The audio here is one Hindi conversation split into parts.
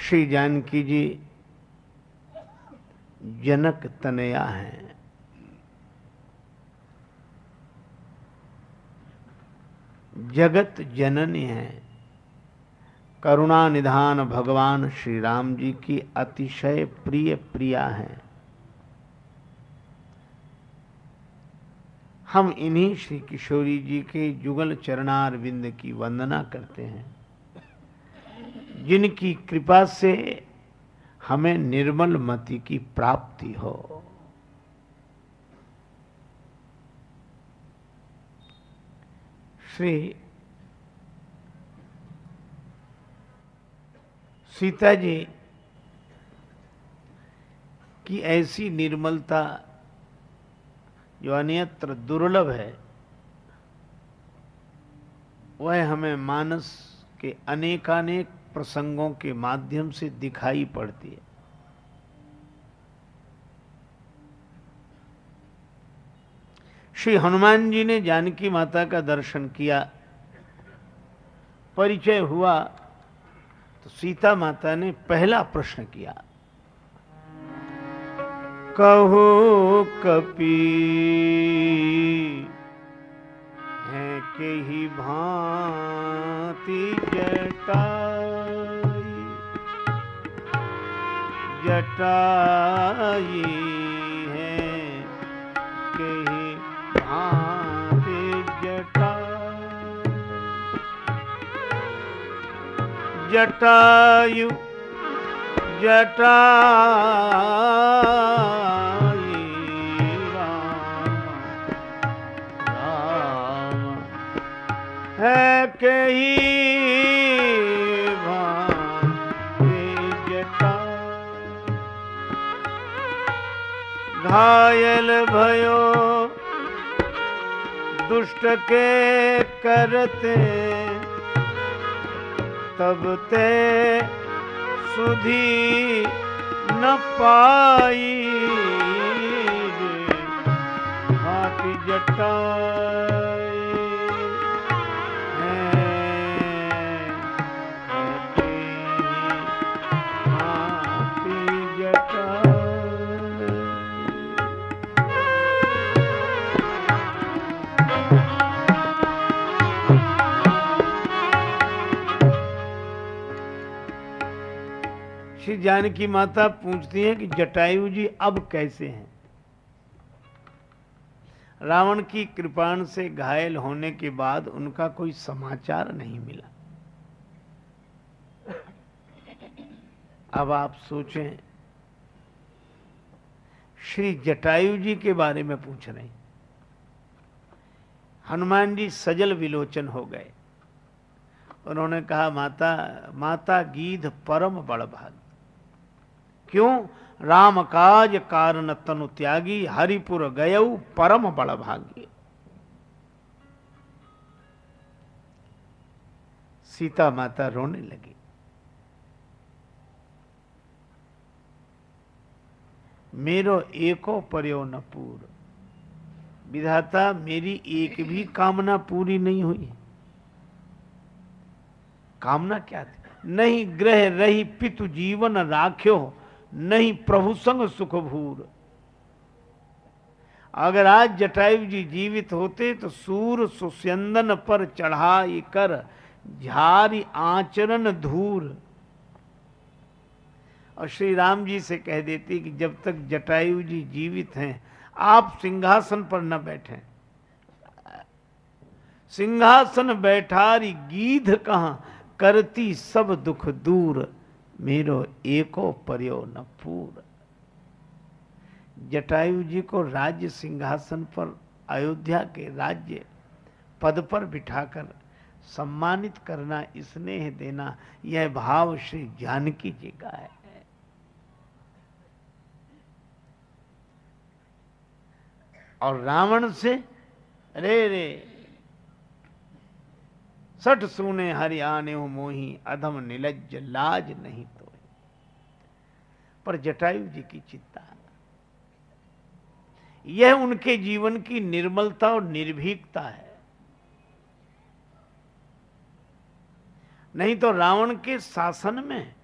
श्री जानकी जी जनक तनया हैं। जगत जननी है। करुणा निधान भगवान श्री राम जी की अतिशय प्रिय प्रिया है। हम इन्हीं श्री किशोरी जी के जुगल चरणार विंद की वंदना करते हैं। जिनकी कृपा से हमें निर्मल मति की प्राप्ति हो। श्री सीता जी की ऐसी निर्मलता जो अन्यत्र दुर्लभ है, वह हमें मानस के अनेकानेक प्रसंगों के माध्यम से दिखाई पड़ती है। श्री हनुमान जी ने जानकी माता का दर्शन किया, परिचय हुआ तो सीता माता ने पहला प्रश्न किया, कहो कपी है के ही भांति जटाई। जटाई है के ही भांति जटाई। जटायु जटा है कही जटा घायल भयो, दुष्ट के करते, तब ते सुधी न पाई। हाथी जटाई श्री जानकी माता पूछती हैं कि जटायु जी अब कैसे हैं? रावण की कृपाण से घायल होने के बाद उनका कोई समाचार नहीं मिला। अब आप सोचें, श्री जटायु जी के बारे में पूछ रहे हैं। हनुमान जी सजल विलोचन हो गए। उन्होंने कहा, माता माता गीध परम बड़ भाग क्यों? राम काज कारण तनु त्यागी, हरिपुर गय परम बड़ भाग्य सीता माता रोने लगी। मेरो एको पर्यो न पूर। विधाता, मेरी एक भी कामना पूरी नहीं हुई। कामना क्या थी? नहीं, ग्रह रही पितु जीवन राख्यो। नहीं प्रभु संग सुख भूर अगर आज जटायु जी जीवित होते तो सूर सुस्यंदन पर चढ़ाई कर झारी आचरण धूर। और श्री राम जी से कह देती कि जब तक जटायु जी जीवित हैं, आप सिंहासन पर न बैठे। सिंहासन बैठारी गीध कहा, करती सब दुख दूर। मेरो एको पर्यो न पूर। जटायु जी को राज्य सिंहासन पर, अयोध्या के राज्य पद पर बिठाकर सम्मानित करना, स्नेह देना, यह भाव श्री जानकी जी का है। और रावण से रे रे सठ सुने हरि आने हो मोही, अधम निलज्ज लाज नहीं तो पर जटायु जी की चिंता। यह उनके जीवन की निर्मलता और निर्भीकता है। नहीं तो रावण के शासन में,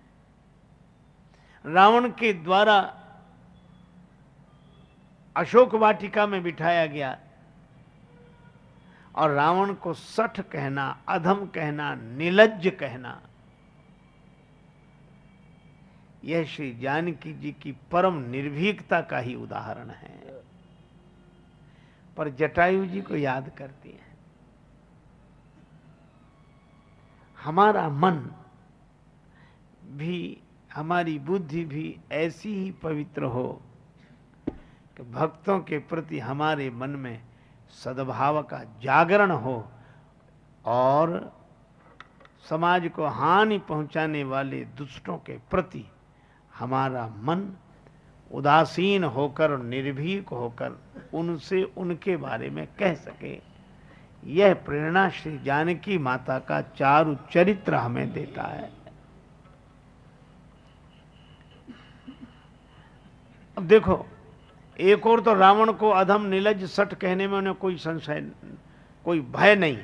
रावण के द्वारा अशोक वाटिका में बिठाया गया और रावण को सठ कहना, अधम कहना, निलज्ज कहना। यह श्री जानकी जी की परम निर्भीकता का ही उदाहरण है। पर जटायु जी को याद करती है। हमारा मन भी, हमारी बुद्धि भी ऐसी ही पवित्र हो कि भक्तों के प्रति हमारे मन में सद्भाव का जागरण हो और समाज को हानि पहुँचाने वाले दुष्टों के प्रति हमारा मन उदासीन होकर निर्भीक होकर उनसे उनके बारे में कह सके। यह प्रेरणा श्री जानकी माता का चारु चरित्र हमें देता है। अब देखो एक और तो रावण को अधम निलज सट कहने में उन्हें कोई संशय कोई भय नहीं।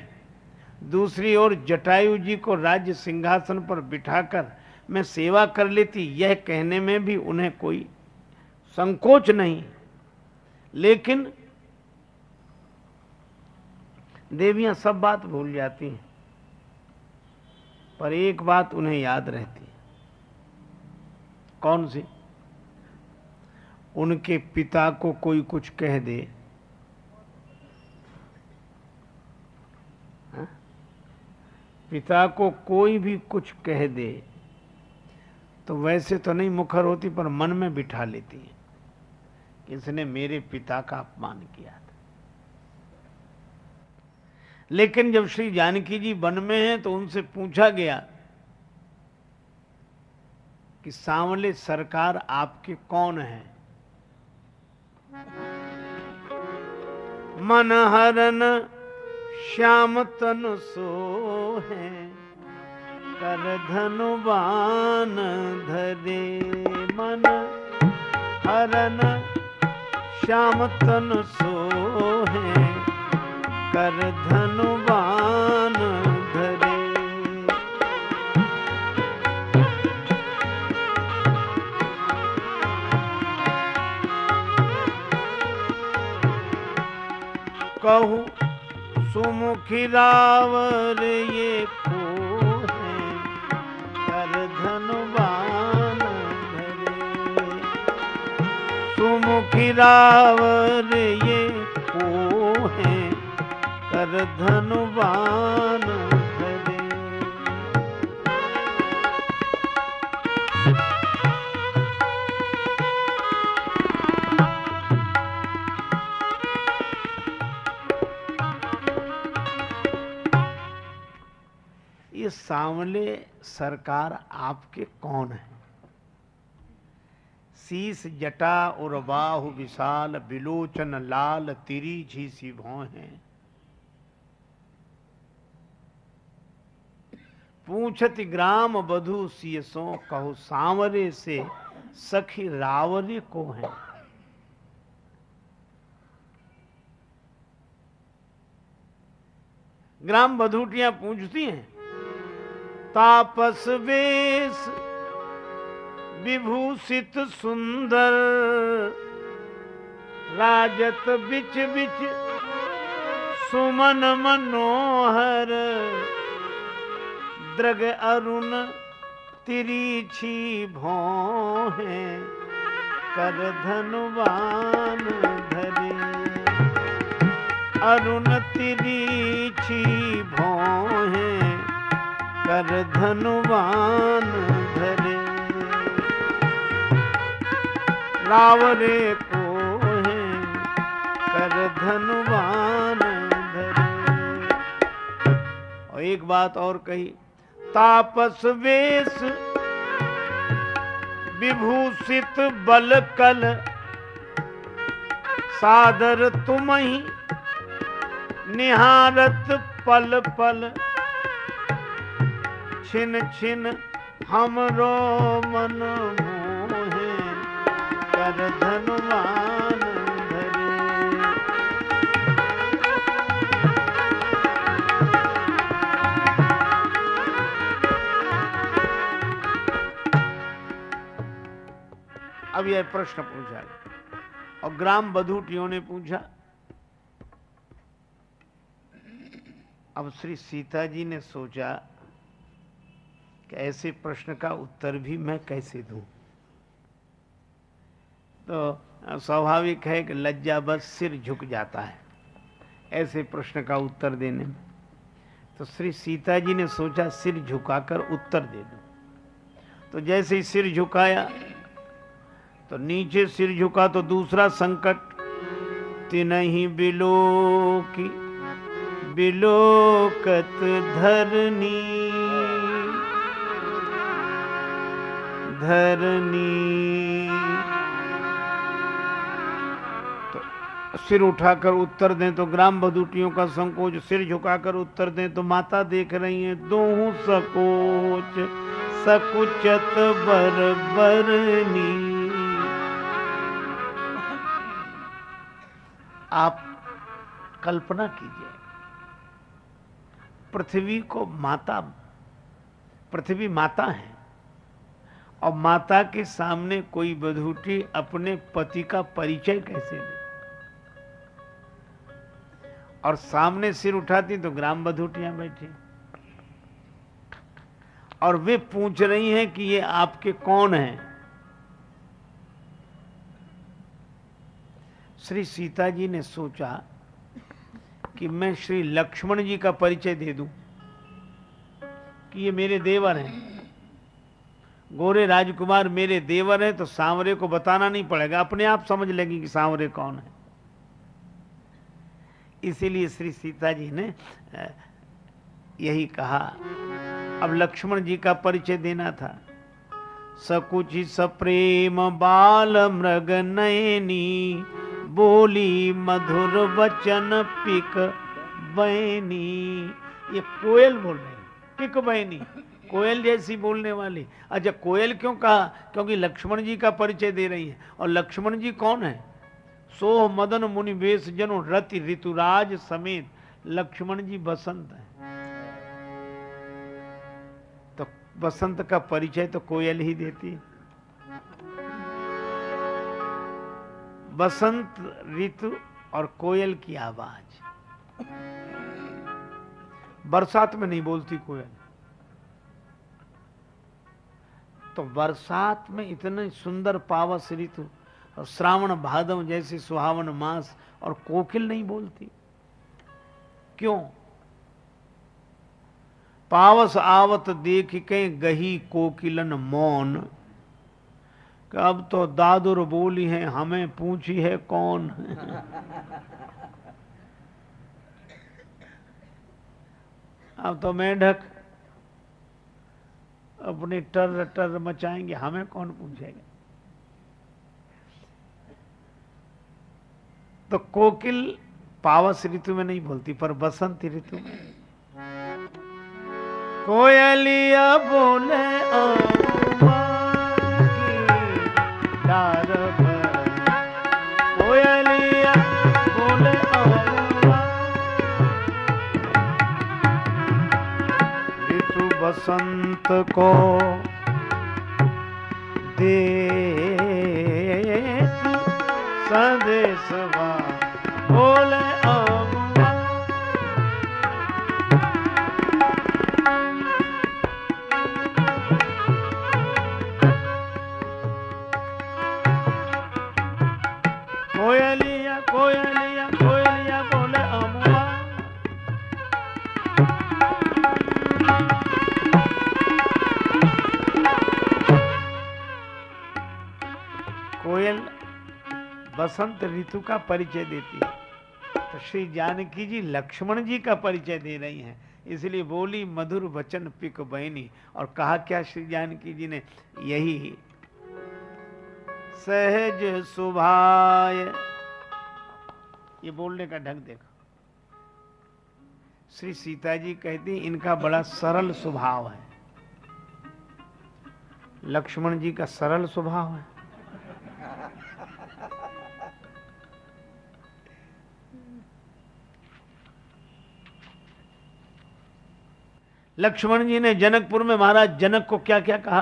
दूसरी ओर जटायु जी को राज्य सिंहासन पर बिठाकर मैं सेवा कर लेती, यह कहने में भी उन्हें कोई संकोच नहीं। लेकिन देवियाँ सब बात भूल जाती हैं, पर एक बात उन्हें याद रहती है। कौन सी? उनके पिता को कोई कुछ कह दे। हा? पिता को कोई भी कुछ कह दे तो वैसे तो नहीं मुखर होती, पर मन में बिठा लेती है। कि इसने मेरे पिता का अपमान किया था। लेकिन जब श्री जानकी जी वन में हैं तो उनसे पूछा गया कि सांवले सरकार आपके कौन है? मन हरन श्याम तन सो है कर धनुबान धरे मन। हरन श्याम तन सो है कर धनुबान कहू, सुमुखी रावर ये को है, कर धनुबान धरे सुमुखी रावर ये को है, कर धनुबान सांवले सरकार आपके कौन है? शीस जटा और बाहु विशाल बिलोचन लाल, तिरी सी भौ हैं। पूछति ग्राम बधु सियसो कहो सांवरे से सखी रावरे को है। ग्राम बधूटियाँ पूछती हैं तापस वेश, विभूषित सुंदर, राजत बिच बिच सुमन मनोहर, द्रग अरुण तिरीछी भौ है कर धनुवान धरे। अरुण तिरीछी भौ है कर धनुवान धरे। रावरे को है कर धनुवान धरे। और एक बात और कही, तापस वेश विभूषित बल कल सादर तुम ही निहारत पल पल। छिन छिन हमरो मन मोहे कर धनुमान धरे। अब यह प्रश्न पूछा और ग्राम बधूटियों ने पूछा, अब श्री सीता जी ने सोचा कि ऐसे प्रश्न का उत्तर भी मैं कैसे दूँ? तो स्वाभाविक है कि लज्जा बस सिर झुक जाता है, ऐसे प्रश्न का उत्तर देने में। तो श्री सीता जी ने सोचा सिर झुकाकर उत्तर दे दूँ। तो जैसे ही सिर झुकाया तो नीचे सिर झुका तो दूसरा संकट तीन ही बिलो की बिलोकत धरनी धरनी। तो सिर उठाकर उत्तर दें तो ग्राम बधुटियों का संकोच, सिर झुकाकर उत्तर दें तो माता देख रही हैं, दोहू सकोच, सकुचत बर बरनी। आप कल्पना कीजिए, पृथ्वी को माता, पृथ्वी माता है और माता के सामने कोई बधूटी अपने पति का परिचय कैसे दे? और सामने सिर उठाती तो ग्राम बधूटियाँ बैठी। और वे पूछ रही हैं कि ये आपके कौन हैं? श्री सीता जी ने सोचा कि मैं श्री लक्ष्मण जी का परिचय दे दूँ कि ये मेरे देवर हैं। गोरे राजकुमार मेरे देवर हैं तो सांवरे को बताना नहीं पड़ेगा। अपने आप समझ लेंगे कि सांवरे कौन है। इसीलिए श्री सीता जी ने यही कहा, अब लक्ष्मण जी का परिचय देना था। सकुच सप्रेम बाल मृग नयनी, बोली मधुर वचन पिक बैनी। ये कोयल बोल रहे पिक बैनी। कोयल जैसी बोलने वाली। अच्छा कोयल क्यों कहा? क्योंकि लक्ष्मण जी का परिचय दे रही है। और लक्ष्मण जी कौन है? सोह मदन मुनि वेश जनो रति ऋतुराज समेत लक्ष्मण जी बसंत है। तो बसंत का परिचय तो कोयल ही देती बसंत, ऋतु और कोयल की आवाज़। बरसात में नहीं बोलती कोयल। तो बरसात में इतने सुंदर पावस ऋतु, और श्रावण भादव जैसे सुहावन मास, और कोकिल नहीं बोलती। क्यों? पावस आवत देख के गही कोकिलन मौन। अब तो दादुर बोली है, हमें पूछी है कौन? अब तो मेढक अपने टर टर मचाएँगे, हमें कौन पूछेगा? तो कोकिल पावस ऋतु में नहीं बोलती, पर बसंत ऋतु में। कोयलिया बोले कोयलिया बसंत को दे संदेश बसंत ऋतु का परिचय देती है। तो श्री जानकी जी लक्ष्मण जी का परिचय दे रही हैं। इसलिए बोली, मधुर वचन पिक बहनी। और कहा, क्या श्री जानकी जी ने यही सहज सुभाय ये बोलने का ढंग देखो। श्री सीता जी कहती, इनका बड़ा सरल स्वभाव है। लक्ष्मण जी का सरल स्वभाव है। लक्ष्मण जी ने जनकपुर में महाराज जनक को क्या क्या कहा?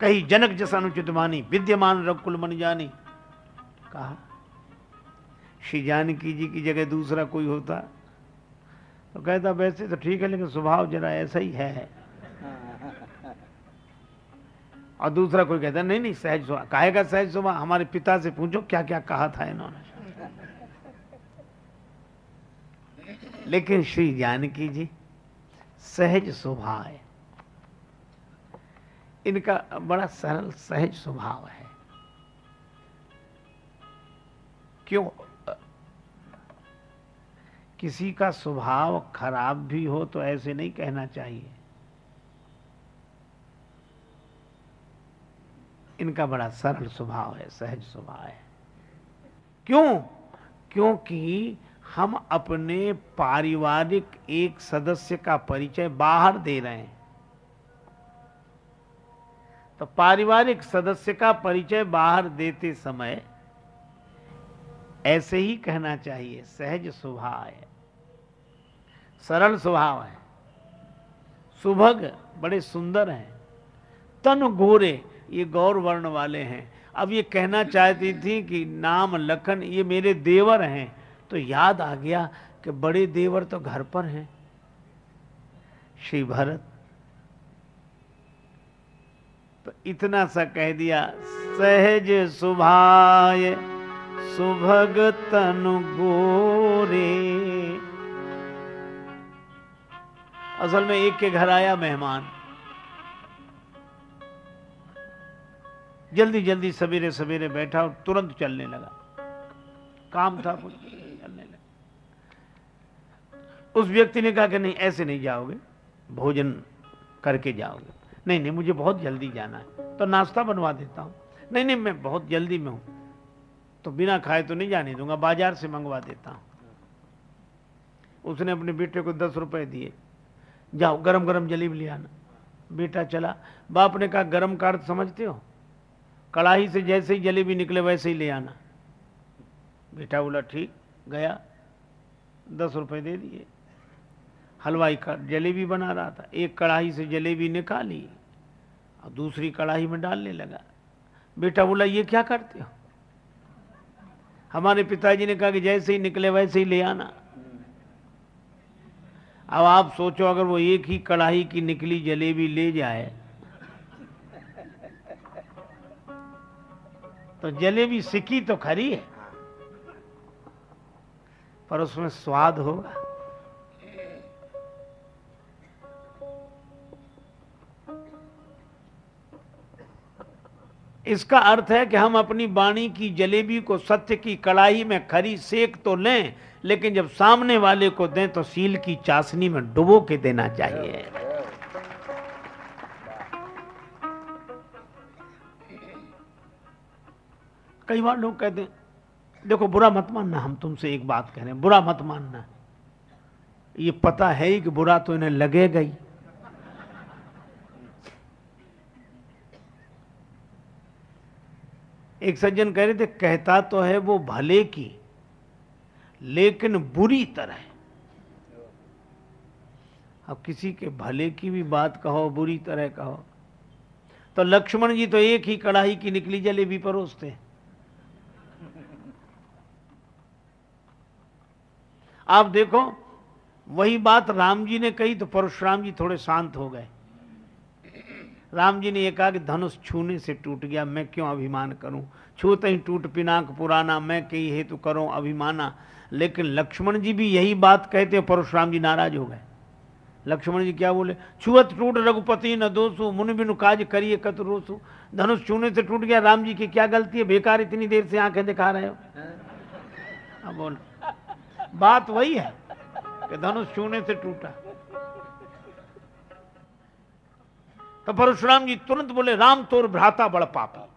कही, जनक जैसा अनुचित मानी, विद्यमान रघुकुल मन जानी। कहा, श्री जानकी जी की जगह दूसरा कोई होता? तो कहता, वैसे तो ठीक है, लेकिन स्वभाव जरा ऐसा ही है। और दूसरा कोई कहता, नहीं नहीं, सहज स्वभाव, कहेगा सहज स्वभाव, हमारे पिता से पूछो क्या क्या कहा था इन्होंने। लेकिन श्री जानकी जी सहज स्वभाव है। इनका बड़ा सरल सहज स्वभाव है। क्यों? किसी का स्वभाव खराब भी हो तो ऐसे नहीं कहना चाहिए। इनका बड़ा सरल स्वभाव है, सहज स्वभाव है। क्यों? क्योंकि हम अपने पारिवारिक एक सदस्य का परिचय बाहर दे रहे हैं। तो पारिवारिक सदस्य का परिचय बाहर देते समय ऐसे ही कहना चाहिए, सहज स्वभाव है। सरल स्वभाव है। सुभग बड़े सुंदर हैं। तन गोरे ये गौर वर्ण वाले हैं। अब ये कहना चाहती थी कि नाम लखन, ये मेरे देवर हैं। तो याद आ गया कि बड़े देवर तो घर पर हैं। श्री भरत तो इतना सा कह दिया, सहज सुभाय, सुभग तनु गोरे। असल में एक के घर आया मेहमान। जल्दी जल्दी सवेरे सवेरे बैठा और तुरंत चलने लगा। काम था कुछ। उस व्यक्ति ने कहा कि नहीं, ऐसे नहीं जाओगे, भोजन करके जाओगे। नहीं नहीं, मुझे बहुत जल्दी जाना है तो नाश्ता बनवा देता हूँ। नहीं नहीं, मैं बहुत जल्दी में हूँ तो बिना खाए तो नहीं जाने दूँगा, बाज़ार से मंगवा देता हूँ। उसने अपने बेटे को दस रुपए दिए, जाओ गरम गरम जलेबी ले आना। बेटा चला, बाप ने कहा, गरम कार्ड समझते हो? कड़ाही से जैसे ही जलेबी निकले, वैसे ही ले आना। बेटा बोला, ठीक, गया, दस रुपए दे दिए। हलवाई का जलेबी बना रहा था। एक कढ़ाई से जलेबी निकाली और दूसरी कढ़ाई में डालने लगा। बेटा बोला, ये क्या करते हो? हमारे पिताजी ने कहा कि जैसे ही निकले वैसे ही ले आना। अब आप सोचो, अगर वो एक ही कढ़ाई की निकली जलेबी ले जाए तो जलेबी सिकी तो खरी है, पर उसमें स्वाद होगा। इसका अर्थ है कि हम अपनी बाणी की जलेबी को सत्य की कड़ाही में खरी सेक तो लें, लेकिन जब सामने वाले को दें तो सील की चाशनी में डुबो के देना चाहिए। कई बार लोग कहते हैं, देखो, बुरा मत मानना, हम तुमसे एक बात कह रहे हैं, बुरा मत मानना। ये पता है ही कि बुरा तो इन्हें लगेगा ही। एक सज्जन कह रहे थे, कहता तो है वो भले की, लेकिन बुरी तरह अब किसी के भले की भी बात कहो, बुरी तरह कहो तो लक्ष्मण जी तो एक ही कढ़ाई की निकली, जलेबी परोसते आप देखो, वही बात राम जी ने कही तो परशुराम जी थोड़े शांत हो गए। राम जी ने यह कहा कि धनुष छूने से टूट गया, मैं क्यों अभिमान करूँ? छूते ही टूट पिनाक पुराना, मैं कई हेतु करूँ अभिमाना। लेकिन लक्ष्मण जी भी यही बात कहते परशुराम जी नाराज़ हो गए। लक्ष्मण जी क्या बोले? छुअत टूट रघुपति न दोसु, मुनि बिनु काज करिए कत रोसु। धनुष छूने से टूट गया, राम जी की क्या गलती है? बेकार इतनी देर से आँखें दिखा रहे हो। अब बात वही है कि धनुष छूने से टूटा। तो परशुराम जी तुरंत बोले, राम तोर भ्राता बड़ पापी.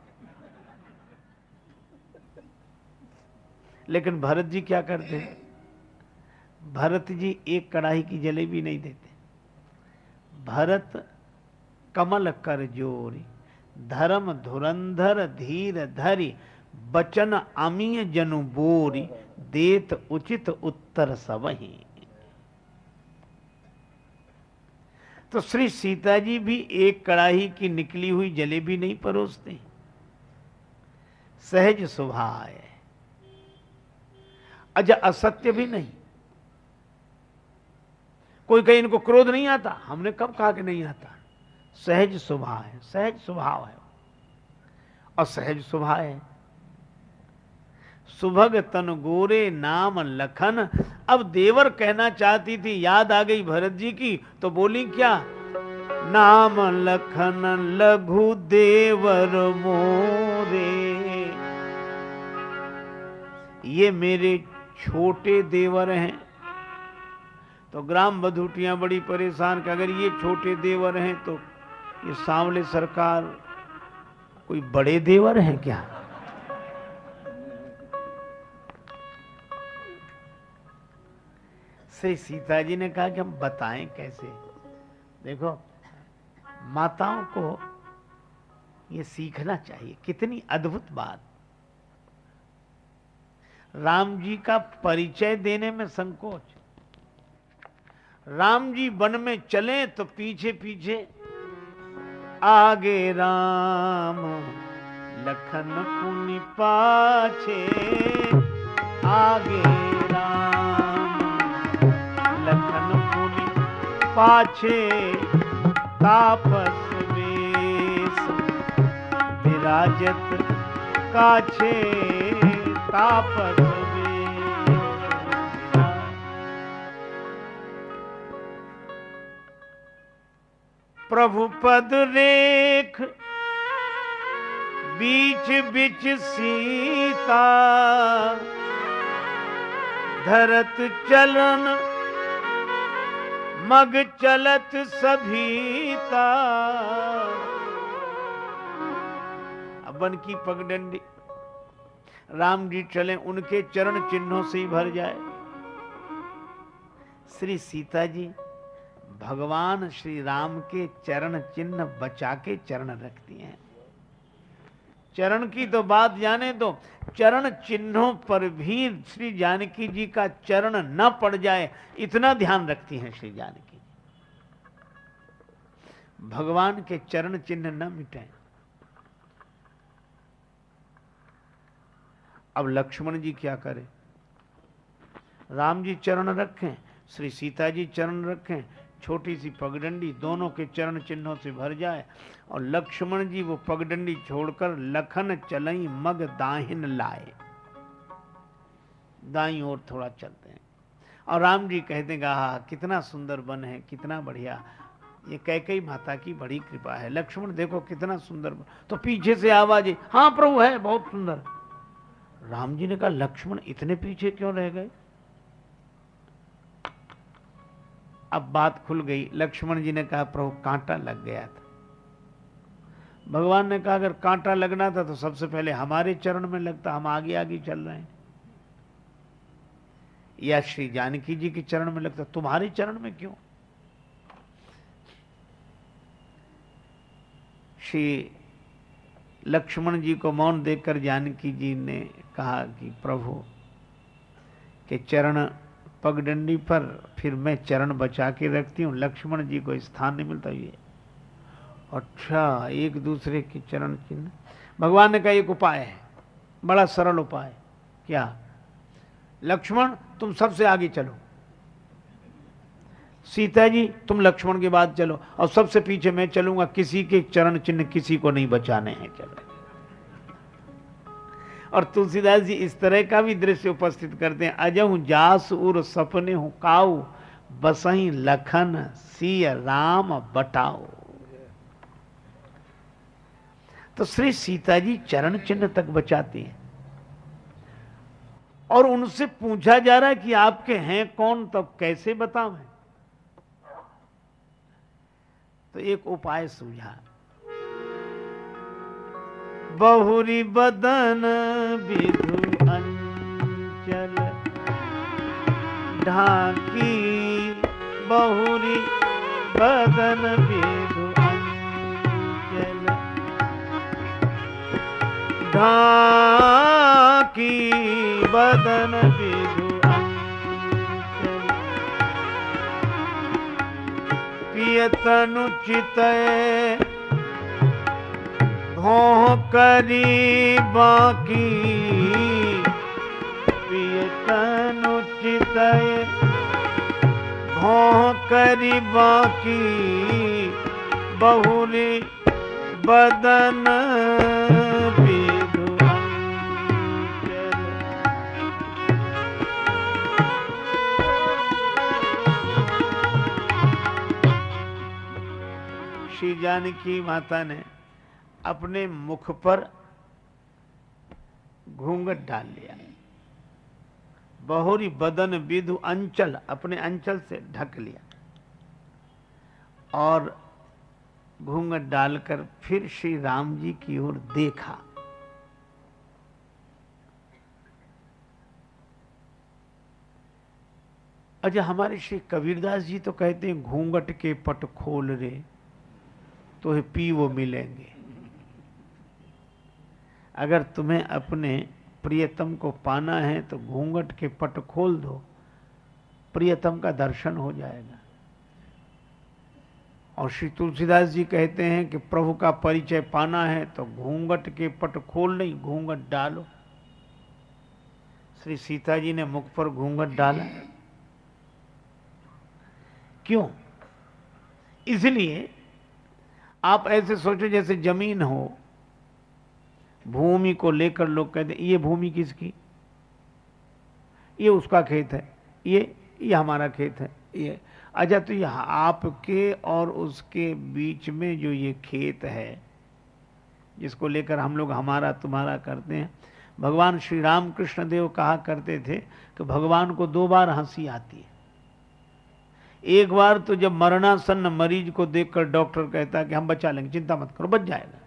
लेकिन भरत जी क्या करते हैं? भरत जी एक कढ़ाई की जलेबी नहीं देते। भरत कमल कर जोरी, धर्म धुरंधर धीर धरी, बचन अमीय जनु बोरी, देत उचित उत्तर सबही तो श्री सीता जी भी एक कड़ाही की निकली हुई जलेबी नहीं परोसते। सहज स्वभाव है। अच्छा असत्य भी नहीं। कोई कहीं इनको क्रोध नहीं आता, हमने कब कहा कि नहीं आता? सहज स्वभाव है, सहज स्वभाव है। और सहज स्वभाव है। सुभग तन गोरे नाम लखन। अब देवर कहना चाहती थी, याद आ गई भरत जी की तो बोली, क्या? नाम लखन लघु देवर मोरे। ये मेरे छोटे देवर हैं। तो ग्राम बधुटियाँ बड़ी परेशान कि अगर ये छोटे देवर हैं तो ये सांवले सरकार कोई बड़े देवर हैं क्या? श्री सीता जी ने कहा कि हम बताएँ कैसे? देखो, माताओं को ये सीखना चाहिए। कितनी अद्भुत बात। राम जी का परिचय देने में संकोच। राम जी वन में चले तो पीछे पीछे आगे राम, लखन पुनि पाछे, आगे राम। पाछे तापस वेश। विराजत काछे तापस प्रभु पद रेख बीच बीच सीता। धरत चलन मग चलत सभीता बन की पगडंडी। राम जी चले, उनके चरण चिन्हों से ही भर जाए। श्री सीता जी भगवान श्री राम के चरण चिन्ह बचा के चरण रखती हैं। चरण की तो बात जाने दो। चरण चिन्हों पर भी श्री जानकी जी का चरण न पड़ जाए, इतना ध्यान रखती हैं श्री जानकी जी। भगवान के चरण चिन्ह न मिटे। अब लक्ष्मण जी क्या करें? राम जी चरण रखें, श्री सीता जी चरण रखें छोटी सी पगडंडी दोनों के चरण चिन्हों से भर जाए और लक्ष्मण जी वो पगडंडी छोड़कर लखन चलई मग दाहिन लाए। दाई ओर थोड़ा चलते हैं। और राम जी कहते हैं कितना सुंदर वन है, कितना बढ़िया। ये कैकई माता की बड़ी कृपा है। लक्ष्मण, देखो कितना सुंदर तो पीछे से आवाज़ हाँ प्रभु है, बहुत सुंदर। राम जी ने कहा, लक्ष्मण, इतने पीछे क्यों रह गए? अब बात खुल गई। लक्ष्मण जी ने कहा, प्रभु, कांटा लग गया था। भगवान ने कहा, अगर कांटा लगना था तो सबसे पहले हमारे चरण में लगता, हम आगे आगे चल रहे हैं। या श्री जानकी जी के चरण में लगता, तुम्हारे चरण में क्यों? श्री लक्ष्मण जी को मौन देखकर जानकी जी ने कहा कि, प्रभु, के चरण पगडंडी पर फिर मैं चरण बचा के रखती हूँ। लक्ष्मण जी को स्थान नहीं मिलता ये। अच्छा एक दूसरे के चरण चिन्ह। भगवान ने कहा, एक उपाय है, बड़ा सरल उपाय। क्या? लक्ष्मण, तुम सबसे आगे चलो। सीता जी, तुम लक्ष्मण के बाद चलो। और सबसे पीछे मैं चलूँगा। किसी के चरण चिन्ह किसी को नहीं बचाने हैं, चलो। और तुलसीदास जी इस तरह का भी दृश्य उपस्थित करते हैं। अजहू जास उर सपने हूँ काऊ, बसही लखन सी राम बटाओ। तो श्री सीता जी चरण चिन्ह तक बचाती हैं। और उनसे पूछा जा रहा है कि आपके हैं कौन तब कैसे बताओ तो एक उपाय सूझा। बहुरी बदन विधु अंचल। ढाकी बहुरी बदन विधु अंचल। ढाकी बदन विधु अंचल। प्रियतनुचित भोह करी बाकी प्रियतनुचित भोह करी बाकी बहुली बदन श्री जानकी माता ने अपने मुख पर घूंघट डाल लिया। बहुरी बदन विधु अंचल अपने अंचल से ढक लिया और घूंघट डालकर फिर श्री राम जी की ओर देखा। अच्छा हमारे श्री कबीरदास जी तो कहते हैं, घूंघट के पट खोल रे तो पी वो मिलेंगे। अगर तुम्हें अपने प्रियतम को पाना है तो घूंघट के पट खोल दो, प्रियतम का दर्शन हो जाएगा। और श्री तुलसीदास जी कहते हैं कि प्रभु का परिचय पाना है तो घूंघट के पट खोल नहीं, घूंघट डालो। श्री सीता जी ने मुख पर घूंघट डाला। क्यों? इसलिए आप ऐसे सोचो जैसे ज़मीन हो भूमि को लेकर लोग कहते ये भूमि किसकी? ये उसका खेत है, ये ये हमारा खेत है, ये। अच्छा तो यह आपके और उसके बीच में जो ये खेत है, जिसको लेकर हम लोग हमारा तुम्हारा करते हैं, भगवान श्री राम कृष्ण देव कहा करते थे कि भगवान को दो बार हँसी आती है। एक बार तो जब मरणासन्न मरीज़ को देखकर डॉक्टर कहता है कि हम बचा लेंगे, चिंता मत करो, बच जाएगा।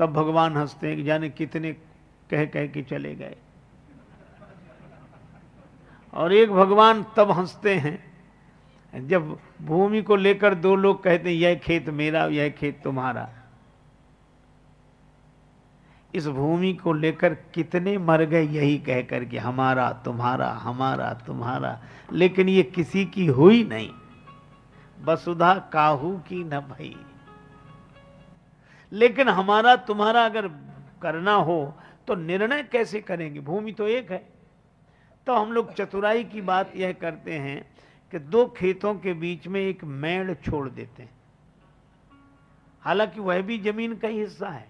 तब भगवान हँसते हैं कि जाने कितने कह कह के चले गए। और एक भगवान तब हँसते हैं, जब भूमि को लेकर दो लोग कहते हैं, यह खेत मेरा, यह खेत तुम्हारा। इस भूमि को लेकर कितने मर गए, यही कहकर के, हमारा, तुम्हारा हमारा, तुम्हारा। लेकिन ये किसी की हुई नहीं। वसुधा काहू की न भई। लेकिन हमारा तुम्हारा अगर करना हो तो निर्णय कैसे करेंगे? भूमि तो एक है। तो हम लोग चतुराई की बात यह करते हैं कि दो खेतों के बीच में एक मेड़ छोड़ देते हैं। हालाँकि वह भी ज़मीन का ही हिस्सा है,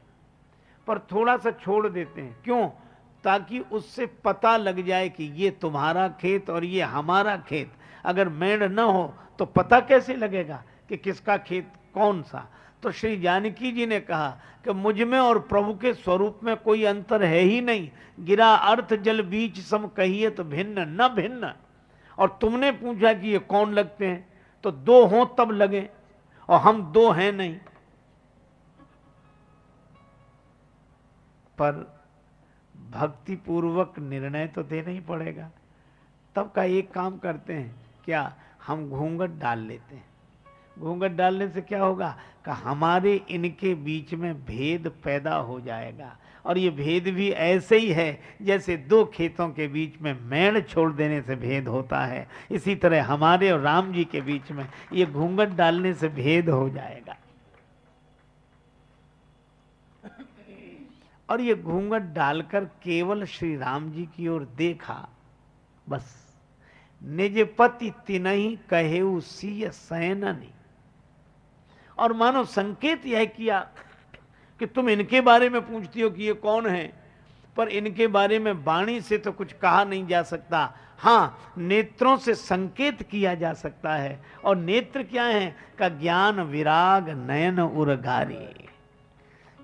पर थोड़ा सा छोड़ देते हैं। क्यों? ताकि उससे पता लग जाए कि ये तुम्हारा खेत और ये हमारा खेत। अगर मेड़ न हो तो पता कैसे लगेगा कि किसका खेत कौन सा? तो श्री जानकी जी ने कहा कि मुझमें और प्रभु के स्वरूप में कोई अंतर है ही नहीं। गिरा अर्थ जल बीच सम कहिए तो भिन्न, न भिन्न। और तुमने पूछा कि ये कौन लगते हैं? तो दो हों तब लगे और हम दो हैं नहीं। पर भक्ति पूर्वक निर्णय तो देना ही पड़ेगा। तब का एक काम करते हैं, क्या? हम घूंघट डाल लेते हैं। घूंघट डालने से क्या होगा? कि हमारे इनके बीच में भेद पैदा हो जाएगा। और ये भेद भी ऐसे ही है, जैसे दो खेतों के बीच में मेड़ छोड़ देने से भेद होता है। इसी तरह हमारे और राम जी के बीच में ये घूंघट डालने से भेद हो जाएगा। और ये घूंघट डालकर केवल श्री राम जी की ओर देखा, बस। निज पति तिनही कहे सीय सैननी और मानो संकेत यह किया कि तुम इनके बारे में पूछती हो कि ये कौन है, पर इनके बारे में वाणी से तो कुछ कहा नहीं जा सकता। हाँ नेत्रों से संकेत किया जा सकता है, और नेत्र क्या है? का ज्ञान विराग नयन उर्गारी।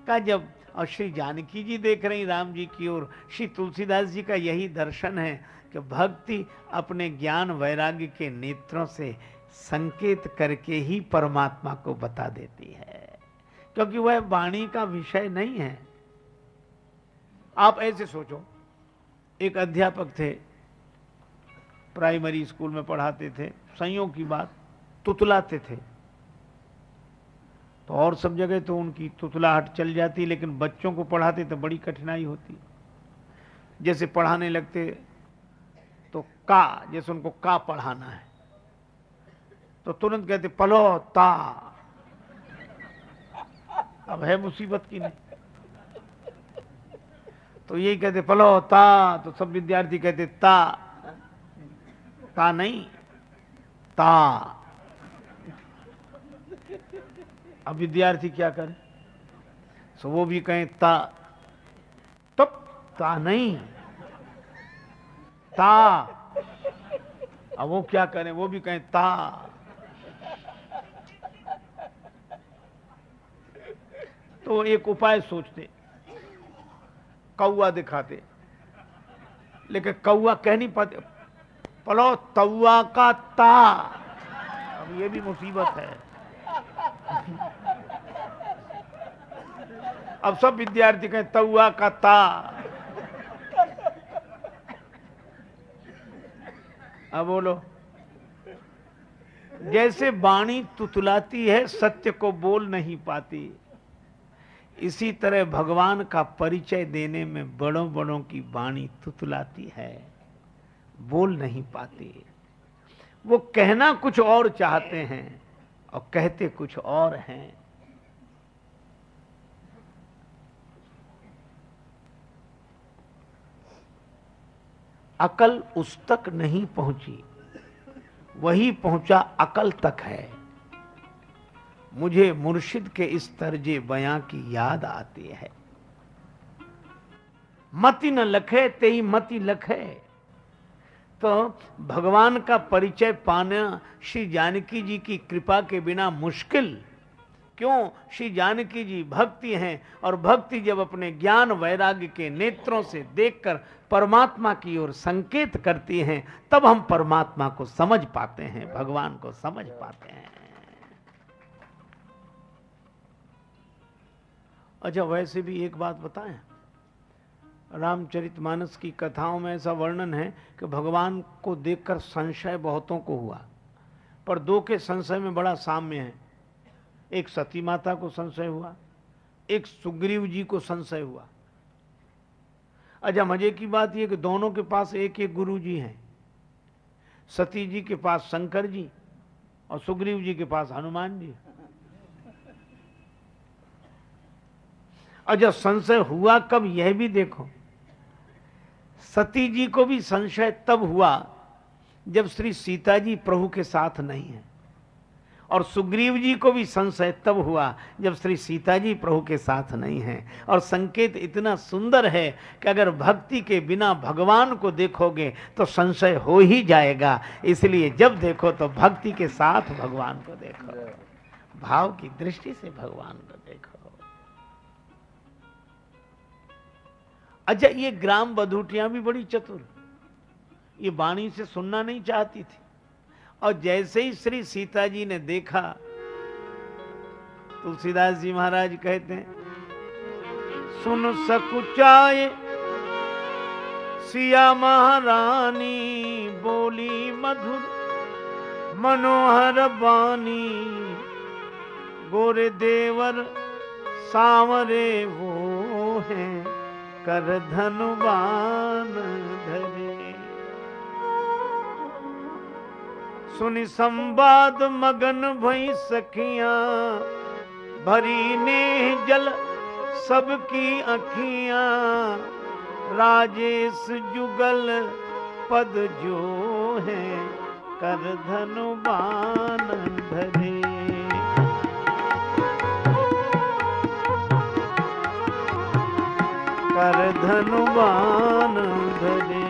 का जब, और श्री जानकी जी देख रही राम जी की ओर, श्री तुलसीदास जी का यही दर्शन है कि भक्ति अपने ज्ञान वैराग्य के नेत्रों से संकेत करके ही परमात्मा को बता देती है। क्योंकि वह वाणी का विषय नहीं है। आप ऐसे सोचो, एक अध्यापक थे, प्राइमरी स्कूल में पढ़ाते थे, संयोग की बात, तुतलाते थे। तो और सब जगह तो उनकी तुतलाहट चल जाती, लेकिन बच्चों को पढ़ाते तो बड़ी कठिनाई होती। जैसे पढ़ाने लगते तो का, जैसे उनको का पढ़ाना है। तो तुरंत कहते, पलो, ता। अब है मुसीबत की नहीं। तो यही कहते, पलो, ता। तो सब विद्यार्थी कहते, ता। ता नहीं, ता। अब विद्यार्थी क्या करे? सो वो भी कहें, ता। तब, ता नहीं, ता। अब वो क्या करें? वो भी कहें, ता। तो एक उपाय सोचते कौआ दिखाते। लेकिन कौआ कह नहीं पाते, पलो तौआ का ता। अब ये भी मुसीबत है। अब सब विद्यार्थी कहें तौआ का ता। अब बोलो, जैसे वाणी तुतलाती है, सत्य को बोल नहीं पाती। इसी तरह भगवान का परिचय देने में बड़ों बड़ों की वाणी तुतलाती है। बोल नहीं पाती। वो कहना कुछ और चाहते हैं और कहते कुछ और हैं। अकल उस तक नहीं पहुँची। वही पहुँचा अकल तक है। मुझे मुर्शिद के इस तर्जे बयां की याद आती है। मति न लखे, तेई मति लखे। तो भगवान का परिचय पाना श्री जानकी जी की कृपा के बिना मुश्किल। क्यों? श्री जानकी जी भक्ति हैं और भक्ति जब अपने ज्ञान वैराग्य के नेत्रों से देखकर परमात्मा की ओर संकेत करती हैं, तब हम परमात्मा को समझ पाते हैं, भगवान को समझ पाते हैं। अच्छा वैसे भी एक बात बताएँ। रामचरितमानस की कथाओं में ऐसा वर्णन है कि भगवान को देखकर संशय बहुतों को हुआ। पर दो के संशय में बड़ा साम्य है। एक सती माता को संशय हुआ, एक सुग्रीव जी को संशय हुआ। अच्छा मज़े की बात यह कि दोनों के पास एक एक गुरु जी हैं। सती जी के पास शंकर जी और सुग्रीव जी के पास हनुमान जी। अच्छा संशय हुआ, कब यह भी देखो। सती जी को भी संशय तब हुआ, जब श्री सीता जी प्रभु के साथ नहीं है। और सुग्रीव जी को भी संशय तब हुआ, जब श्री सीता जी प्रभु के साथ नहीं है। और संकेत इतना सुंदर है कि अगर भक्ति के बिना भगवान को देखोगे तो संशय हो ही जाएगा। इसलिए जब देखो तो भक्ति के साथ भगवान को देखो। भाव की दृष्टि से भगवान को देखो। अच्छा ये ग्राम बधूटियाँ भी बड़ी चतुर ये वाणी से सुनना नहीं चाहती थी। और जैसे ही श्री सीता जी ने देखा, तुलसीदास जी महाराज कहते हैं, सुन सकुचाए, सिया महारानी, बोली मधुर, मनोहर बानी गोरे देवर सावरे वो हैं। कर धनुबान धरे। सुनि संवाद मगन भई सखिया, भरी ने जल सबकी अखियाँ। राजेश जुगल पद जो है, कर धनुबान धरे। कर धनुबान धरे।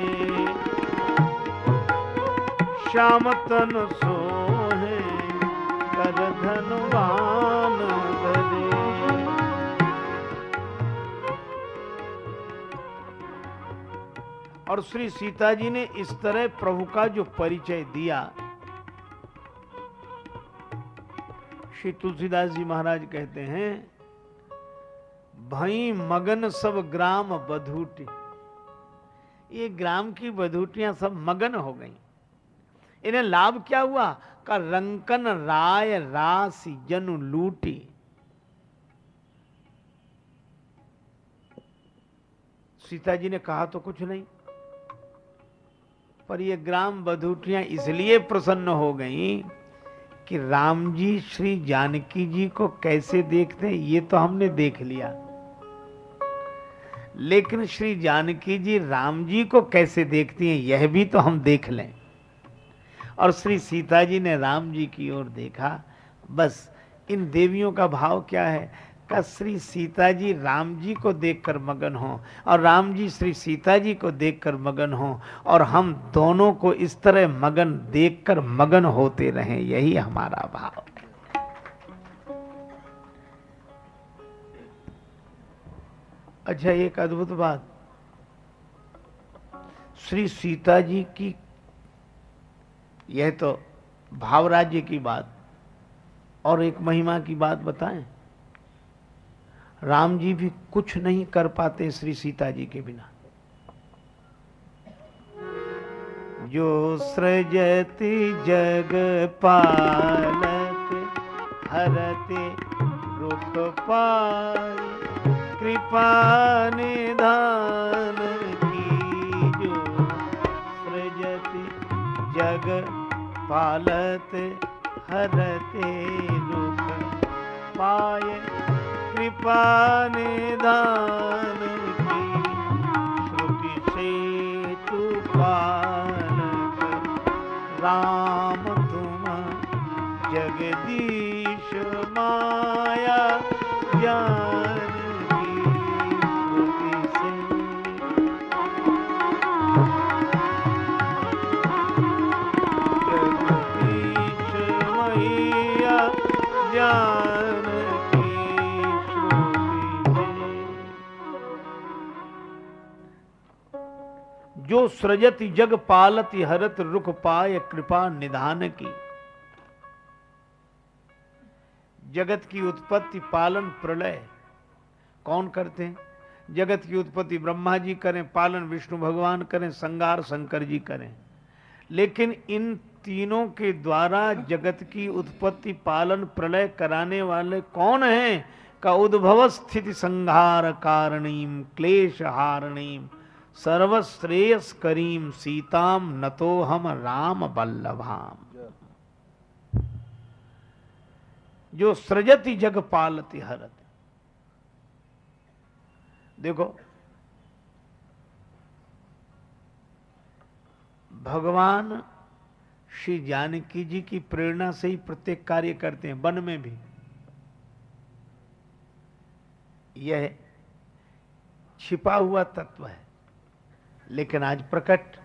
श्याम तन सोहे कर धनवान धरे। और श्री सीता जी ने इस तरह प्रभु का जो परिचय दिया, श्री तुलसीदास जी महाराज कहते हैं भई मगन सब ग्राम बधूटी। ये ग्राम की बधूटियाँ सब मगन हो गई। इन्हें लाभ क्या हुआ? का रंकन राय रास जनु लूटी। सीता जी ने कहा तो कुछ नहीं, पर ये ग्राम बधूटियाँ इसलिए प्रसन्न हो गईं कि राम जी श्री जानकी जी को कैसे देखते ये तो हमने देख लिया। लेकिन श्री जानकी जी राम जी को कैसे देखती हैं, यह भी तो हम देख लें। और श्री सीता जी ने राम जी की ओर देखा, बस इन देवियों का भाव क्या है? का श्री सीता जी राम जी को देखकर मगन हो, और राम जी श्री सीता जी को देखकर मगन हो, और हम दोनों को इस तरह मगन देखकर मगन होते रहें, यही हमारा भाव। अच्छा एक अद्भुत बात। श्री सीता जी की, यह तो भाव राज्य की बात और एक महिमा की बात बताएँ। राम जी भी कुछ नहीं कर पाते श्री सीता जी के बिना। जो सृजति जग पालत, हरते रुख पाई कृपा निधान की जो सृजति जग पालत हरते रुख पाए कृपा निधान की श्रुति से तू पालक। राम तुम जगदीश माया ज्ञान जो सृजति जग पालति हरत रुख पाय कृपा निधान की। जगत की उत्पत्ति पालन प्रलय, कौन करते हैं? जगत की उत्पत्ति ब्रह्मा जी करें, पालन विष्णु भगवान करें, संगार शंकर जी करें। लेकिन इन तीनों के द्वारा जगत की उत्पत्ति पालन प्रलय कराने वाले कौन हैं? का उद्भव स्थिति संहार कारणीम, क्लेश हारणीम। सर्वश्रेयस करीम सीताम न तो हम राम बल्लभाम। जो सृजति जग पालती हरत। देखो, भगवान श्री जानकी जी की प्रेरणा से ही प्रत्येक कार्य करते हैं, वन में भी। यह छिपा हुआ तत्व है। लेकिन आज प्रकट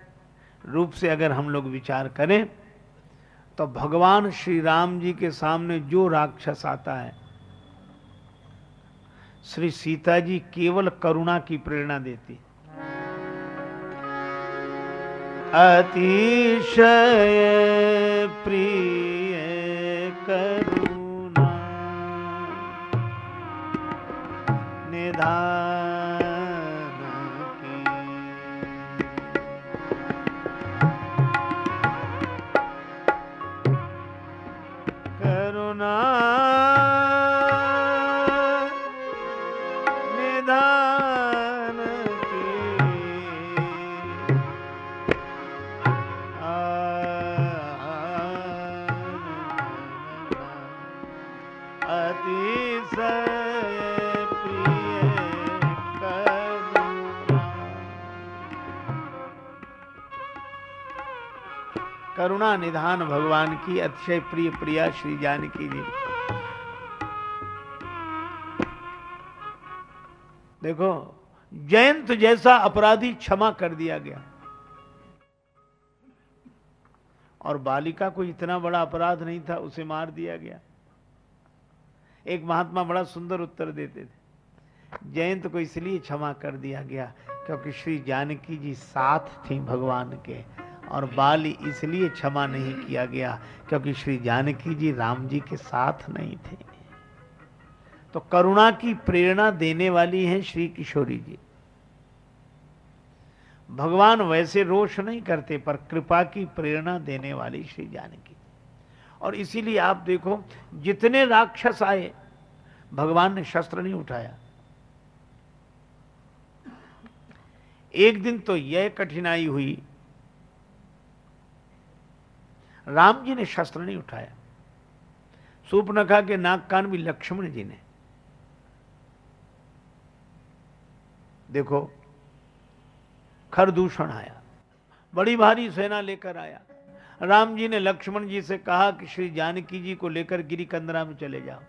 रूप से अगर हम लोग विचार करें तो भगवान श्री राम जी के सामने जो राक्षस आता है, श्री सीता जी केवल करुणा की प्रेरणा देती अतिशय प्रिय करुणा, निधान करुणा निधान भगवान की, अतिशय प्रिय प्रिया श्री जानकी जी। देखो, जयंत जैसा अपराधी क्षमा कर दिया गया। और बालिका को इतना बड़ा अपराध नहीं था, उसे मार दिया गया। एक महात्मा बड़ा सुंदर उत्तर देते थे। जयंत को इसलिए क्षमा कर दिया गया, क्योंकि श्री जानकी जी साथ थी भगवान के। और बाल इसलिए क्षमा नहीं किया गया क्योंकि श्री जानकी जी राम जी के साथ नहीं थे। तो करुणा की प्रेरणा देने वाली है श्री किशोरी जी। भगवान वैसे रोष नहीं करते, पर कृपा की प्रेरणा देने वाली श्री जानकी। और इसीलिए आप देखो, जितने राक्षस आए, भगवान ने शस्त्र नहीं उठाया। एक दिन तो यह कठिनाई हुई राम जी ने शस्त्र नहीं उठाया। सूपनखा के नाक कान भी लक्ष्मण जी ने। देखो, खरदूषण आया, बड़ी भारी सेना लेकर आया। राम जी ने लक्ष्मण जी से कहा कि श्री जानकी जी को लेकर गिरी कंदरा में चले जाओ।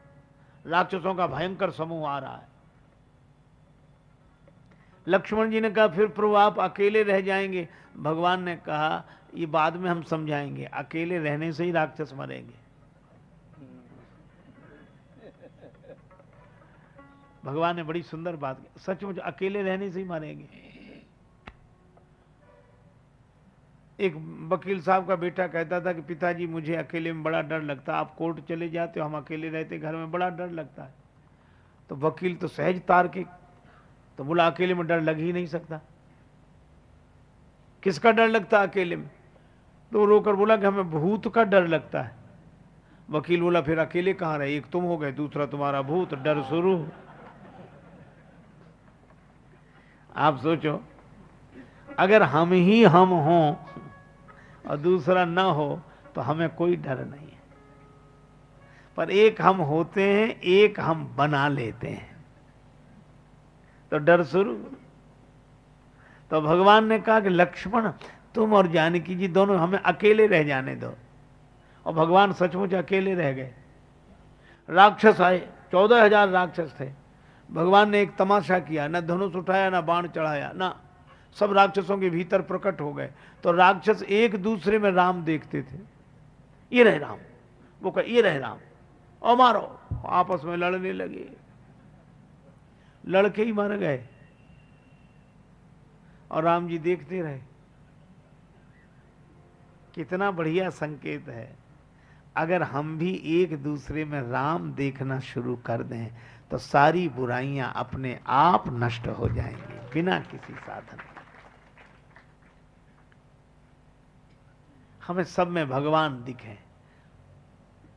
राक्षसों का भयंकर समूह आ रहा है। लक्ष्मण जी ने कहा, फिर प्रभु आप अकेले रह जाएँगे। भगवान ने कहा ये बाद में हम समझाएँगे। अकेले रहने से ही राक्षस मरेंगे। भगवान ने बड़ी सुंदर बात की। सचमुच अकेले रहने से ही मरेंगे। एक वकील साहब का बेटा कहता था कि पिताजी, मुझे अकेले में बड़ा डर लगता आप कोर्ट चले जाते हो, हम अकेले रहते, घर में बड़ा डर लगता है। तो वकील तो सहज तार के तो बोला, अकेले में डर लग ही नहीं सकता। किसका डर लगता अकेले में? तो रोकर बोला कि हमें भूत का डर लगता है। वकील बोला, फिर अकेले कहाँ रहे? एक तुम हो गए, दूसरा तुम्हारा भूत। डर शुरू आप सोचो, अगर हम ही हम हों और दूसरा न हो तो हमें कोई डर नहीं है। पर एक हम होते हैं, एक हम बना लेते हैं। तो डर शुरू तो भगवान ने कहा कि लक्ष्मण तुम और जानकी जी दोनों हमें अकेले रह जाने दो। और भगवान सचमुच अकेले रह गए। राक्षस आए, चौदह हज़ार राक्षस थे। भगवान ने एक तमाशा किया, ना धनुष उठाया, ना बाण चढ़ाया, ना सब राक्षसों के भीतर प्रकट हो गए। तो राक्षस एक दूसरे में राम देखते थे। ये रहे राम। वो कह, ये रहे राम। और मारो। आपस में लड़ने लगे। लड़के ही मर गए। और राम जी देखते रहे। कितना बढ़िया संकेत है। अगर हम भी एक दूसरे में राम देखना शुरू कर दें तो सारी बुराइयाँ अपने आप नष्ट हो जाएँगी, बिना किसी साधन हमें सब में भगवान दिखे।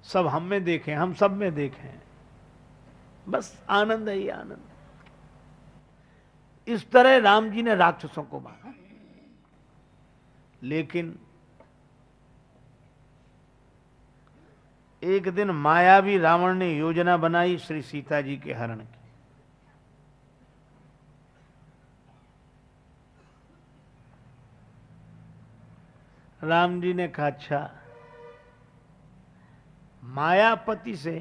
सब हम में देखें, हम सब में देखें। बस आनंद ही आनंद। इस तरह राम जी ने राक्षसों को मारा। लेकिन एक दिन मायावी रावण ने योजना बनाई श्री सीता जी के हरण की। राम जी ने कहा अच्छा मायापति से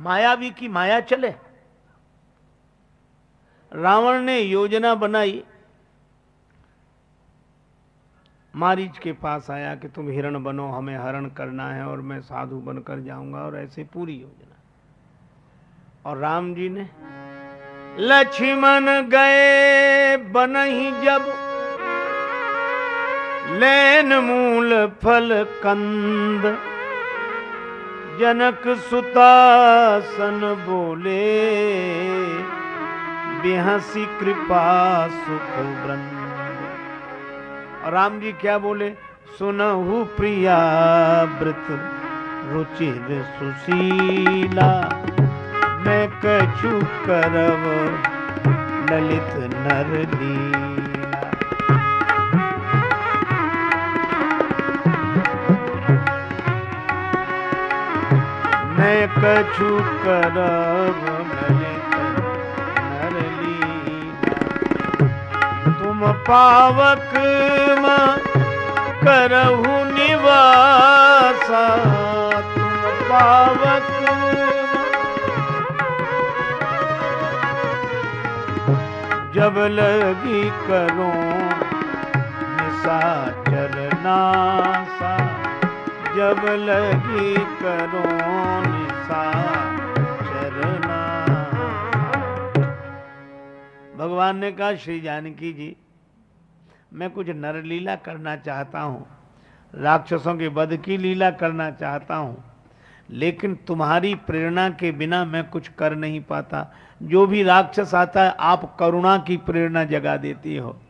मायावी की माया चले। रावण ने योजना बनाई मारीच के पास आया कि तुम हिरण बनो, हमें हरण करना है और मैं साधु बनकर जाऊँगा और ऐसे पूरी योजना। और राम जी ने, लक्ष्मण गए बन ही जब, लेन मूल फल कंद। जनक सुतासन बोले, बिहसी कृपा सुख वृंद। और राम जी क्या बोले? सुनहु प्रिया व्रत रुचिर सुशीला। मैं कछु करव ललित नर लीला। मैं कछु करव तुम पावक करहु निवास। तुम पावक जब लगी करो निशाचर नासा जब लगी करो निशाचर नासा भगवान ने कहा, श्री जानकी जी मैं कुछ नरलीला करना चाहता हूँ। राक्षसों के वध की लीला करना चाहता हूँ। लेकिन तुम्हारी प्रेरणा के बिना मैं कुछ कर नहीं पाता। जो भी राक्षस आता है, आप करुणा की प्रेरणा जगा देती हो।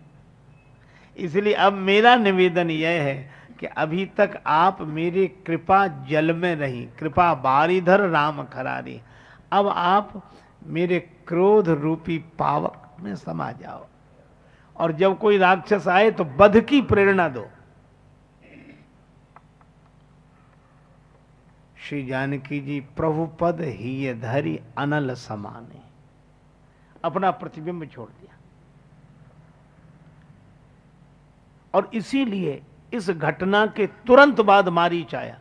इसलिए अब मेरा निवेदन यह है कि अभी तक आप मेरी कृपा जल में रही, कृपा बारिधर राम खरारी। अब आप मेरे क्रोध रूपी पावक में समा जाओ। और जब कोई राक्षस आए तो बध की प्रेरणा दो। श्री जानकी जी प्रभु पद ही ये धरी अनल समाने। अपना प्रतिबिंब छोड़ दिया। और इसीलिए इस घटना के तुरंत बाद मारीच आया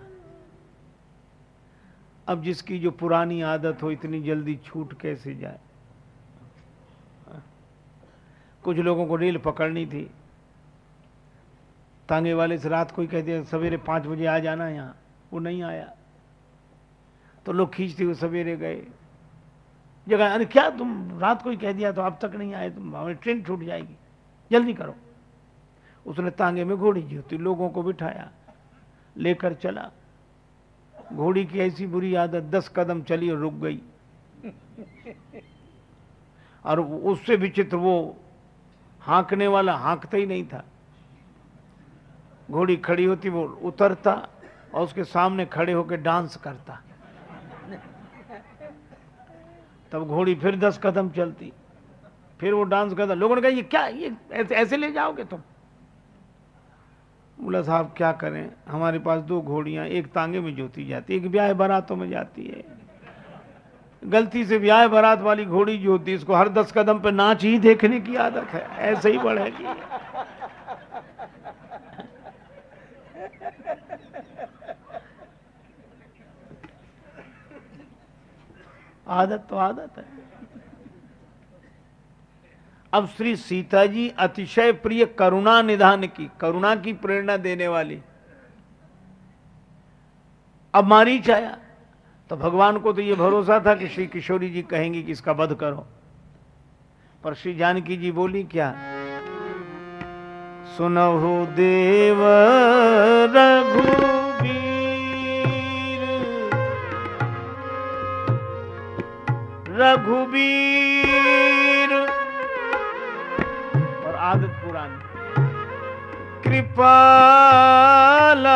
अब जिसकी जो पुरानी आदत हो, इतनी जल्दी छूट कैसे जाए? कुछ लोगों को रेल पकड़नी थी। तांगे वाले से रात को ही कह दिया सवेरे पाँच बजे आ जाना यहाँ। वो नहीं आया। तो लोग खींचते हुए सवेरे गए। जगह, अरे क्या तुम रात को ही कह दिया तो अब तक नहीं आए, तुम हमारी ट्रेन छूट जाएगी। जल्दी करो। उसने तांगे में घोड़ी जी होती, लोगों को बिठाया, लेकर चला। घोड़ी की ऐसी बुरी आदत, दस कदम चली और रुक गई। और उससे विचित्र वो हाँकने वाला हाँकता ही नहीं था। घोड़ी खड़ी होती वो उतरता और उसके सामने खड़े होकर डांस करता। तब घोड़ी फिर दस कदम चलती फिर वो डांस करता। लोगों ने कहा ये क्या ये ऐसे, ऐसे ले जाओगे तुम? बोला साहब क्या करें? हमारे पास दो घोड़ियाँ एक तांगे में जोती जाती है एक ब्याह बारातों में जाती है। गलती से ब्याह बारात वाली घोड़ी जो होती है, इसको हर दस कदम पे नाच ही देखने की आदत है। ऐसे ही बढ़ेगी आदत तो आदत है। अब श्री सीता जी अतिशय प्रिय करुणा निधान की, करुणा की प्रेरणा देने वाली। अब मारी आया तो भगवान को तो ये भरोसा था कि श्री किशोरी जी कहेंगी कि इसका वध करो। पर श्री जानकी जी बोली, क्या? सुनहु देव रघुबीर रघुबीर, और आदत पुरानी कृपाला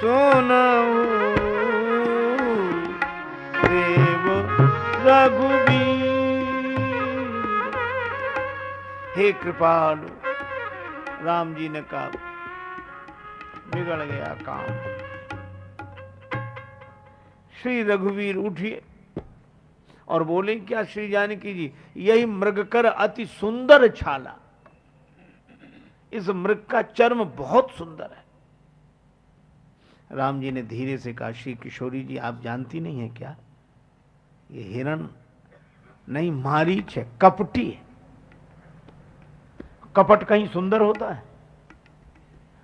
सुनऊ देव हे कृपालु, राम जी ने कहा, बिगड़ गया काम। श्री रघुवीर उठिए और बोले, क्या श्री जानकी जी, यही मृग कर अति सुंदर छाला। इस मृग का चर्म बहुत सुंदर है। राम जी ने धीरे से कहा, श्री किशोरी जी, आप जानती नहीं है क्या? ये हिरण नहीं, मारीच है, कपटी है। कपट कहीं सुंदर होता है।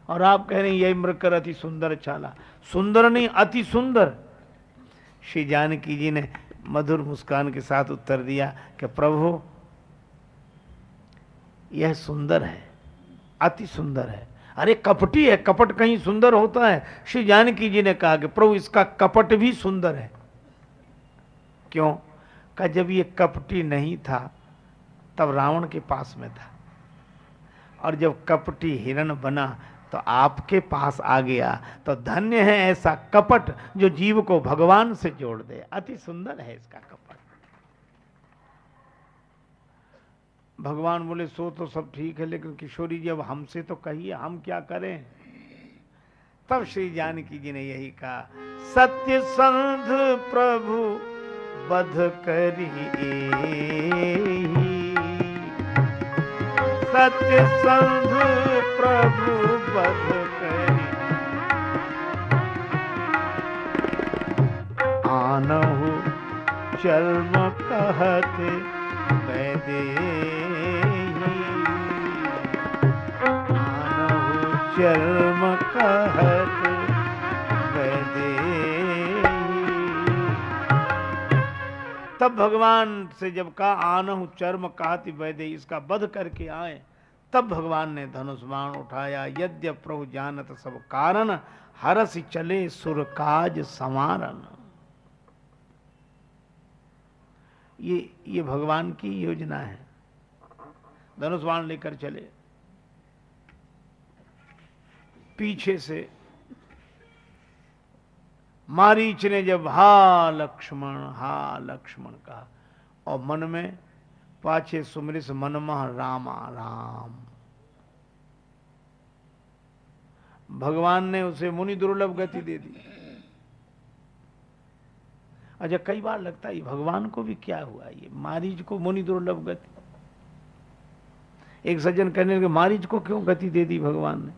और आप कह रहे हैं, यही मृकर अति सुंदर छाला। सुंदर नहीं, अति सुंदर। श्री जानकी जी ने मधुर मुस्कान के साथ उत्तर दिया कि, प्रभु, यह सुंदर है, अति सुंदर है। अरे कपटी है, कपट कहीं सुंदर होता है। श्री जानकी जी ने कहा कि प्रभु, इसका कपट भी सुंदर है। क्यों? का जब ये कपटी नहीं था, तब रावण के पास में था। और जब कपटी हिरण बना तो आपके पास आ गया। तो धन्य है ऐसा कपट जो जीव को भगवान से जोड़ दे। अति सुंदर है इसका कपट। भगवान बोले, सो तो सब ठीक है, लेकिन किशोरी जी, अब हमसे तो कहिए, हम क्या करें? तब श्री जानकी जी ने यही कहा, सत्य संध प्रभु बध करी सत्य संध प्रभु बध करी आनहु चर्म कहते आनहु चर्म कहते तब भगवान से जब कहा, आनहु चर्म कहती वैदे, इसका वध करके आए। तब भगवान ने धनुष बाण उठाया। यद्य प्रभु जानत सब कारण, हरस चले सुर काज समारन ये ये भगवान की योजना है। धनुष बाण लेकर चले। पीछे से। मारीच ने जब हा लक्ष्मण हा लक्ष्मण कहा, और मन में पाछे सुमरिस मनमह रामा राम। भगवान ने उसे मुनि दुर्लभ गति दे दी। अच्छा कई बार लगता है भगवान को भी क्या हुआ ये? मारीज को मुनि दुर्लभ गति। एक सज्जन कहने लगे मारीज को क्यों गति दे दी भगवान ने?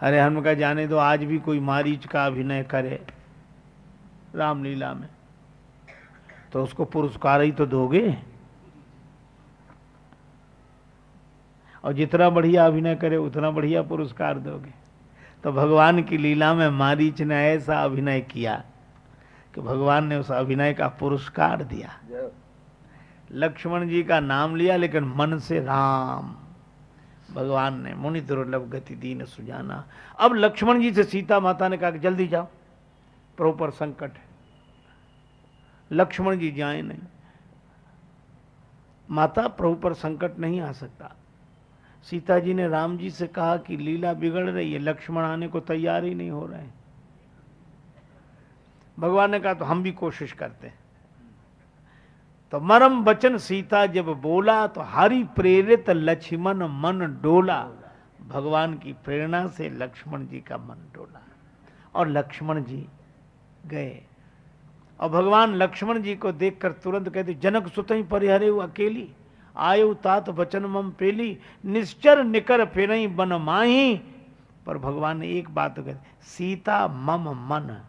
अरे हम का जाने दो आज भी कोई मारीच का अभिनय करे। रामलीला में। तो उसको पुरस्कार ही तो दोगे। और जितना बढ़िया अभिनय करे उतना बढ़िया पुरस्कार दोगे। तो भगवान की लीला में मारीच ने ऐसा अभिनय किया कि भगवान ने उस अभिनय का पुरस्कार दिया। लक्ष्मण जी का नाम लिया लेकिन मन से राम। भगवान ने, मुनि दुर्लभ गति दीन सुजाना। अब लक्ष्मण जी से सीता माता ने कहा कि जल्दी जाओ प्रभु पर संकट है। लक्ष्मण जी जाए नहीं। माता प्रभु पर संकट नहीं आ सकता। सीता जी ने राम जी से कहा कि लीला बिगड़ रही है, लक्ष्मण आने को तैयार ही नहीं हो रहे हैं। भगवान ने कहा तो हम भी कोशिश करते हैं। तो मरम बचन सीता जब बोला तो हरि प्रेरित लक्ष्मण मन डोला। भगवान की प्रेरणा से लक्ष्मण जी का मन डोला। और लक्ष्मण जी गए। और भगवान लक्ष्मण जी को देखकर तुरंत कहते, जनक सुत ही परिहरे अकेली। आयु तात वचन मम पेली, निश्चर निकर फिर बन माही। पर भगवान ने एक बात कहते सीता मम मन,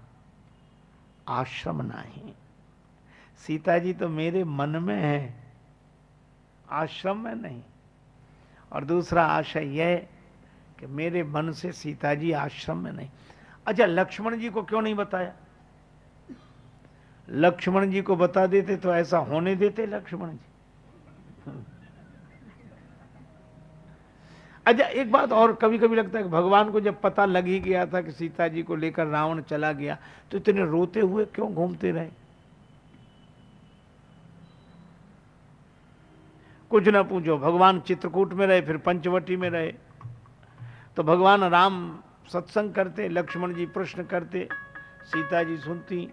आश्रम नहीं। सीता जी तो मेरे मन में है, आश्रम में नहीं। और दूसरा आशय यह कि मेरे मन से सीता जी आश्रम में नहीं। अच्छा लक्ष्मण जी को क्यों नहीं बताया? लक्ष्मण जी को बता देते तो ऐसा होने देते लक्ष्मण जी। अच्छा एक बात और कभी कभी लगता है कि भगवान को जब पता लग ही गया था कि सीता जी को लेकर रावण चला गया तो इतने रोते हुए क्यों घूमते रहे? कुछ ना पूछो। भगवान चित्रकूट में रहे, फिर पंचवटी में रहे। तो भगवान राम सत्संग करते, लक्ष्मण जी प्रश्न करते, सीता जी सुनती।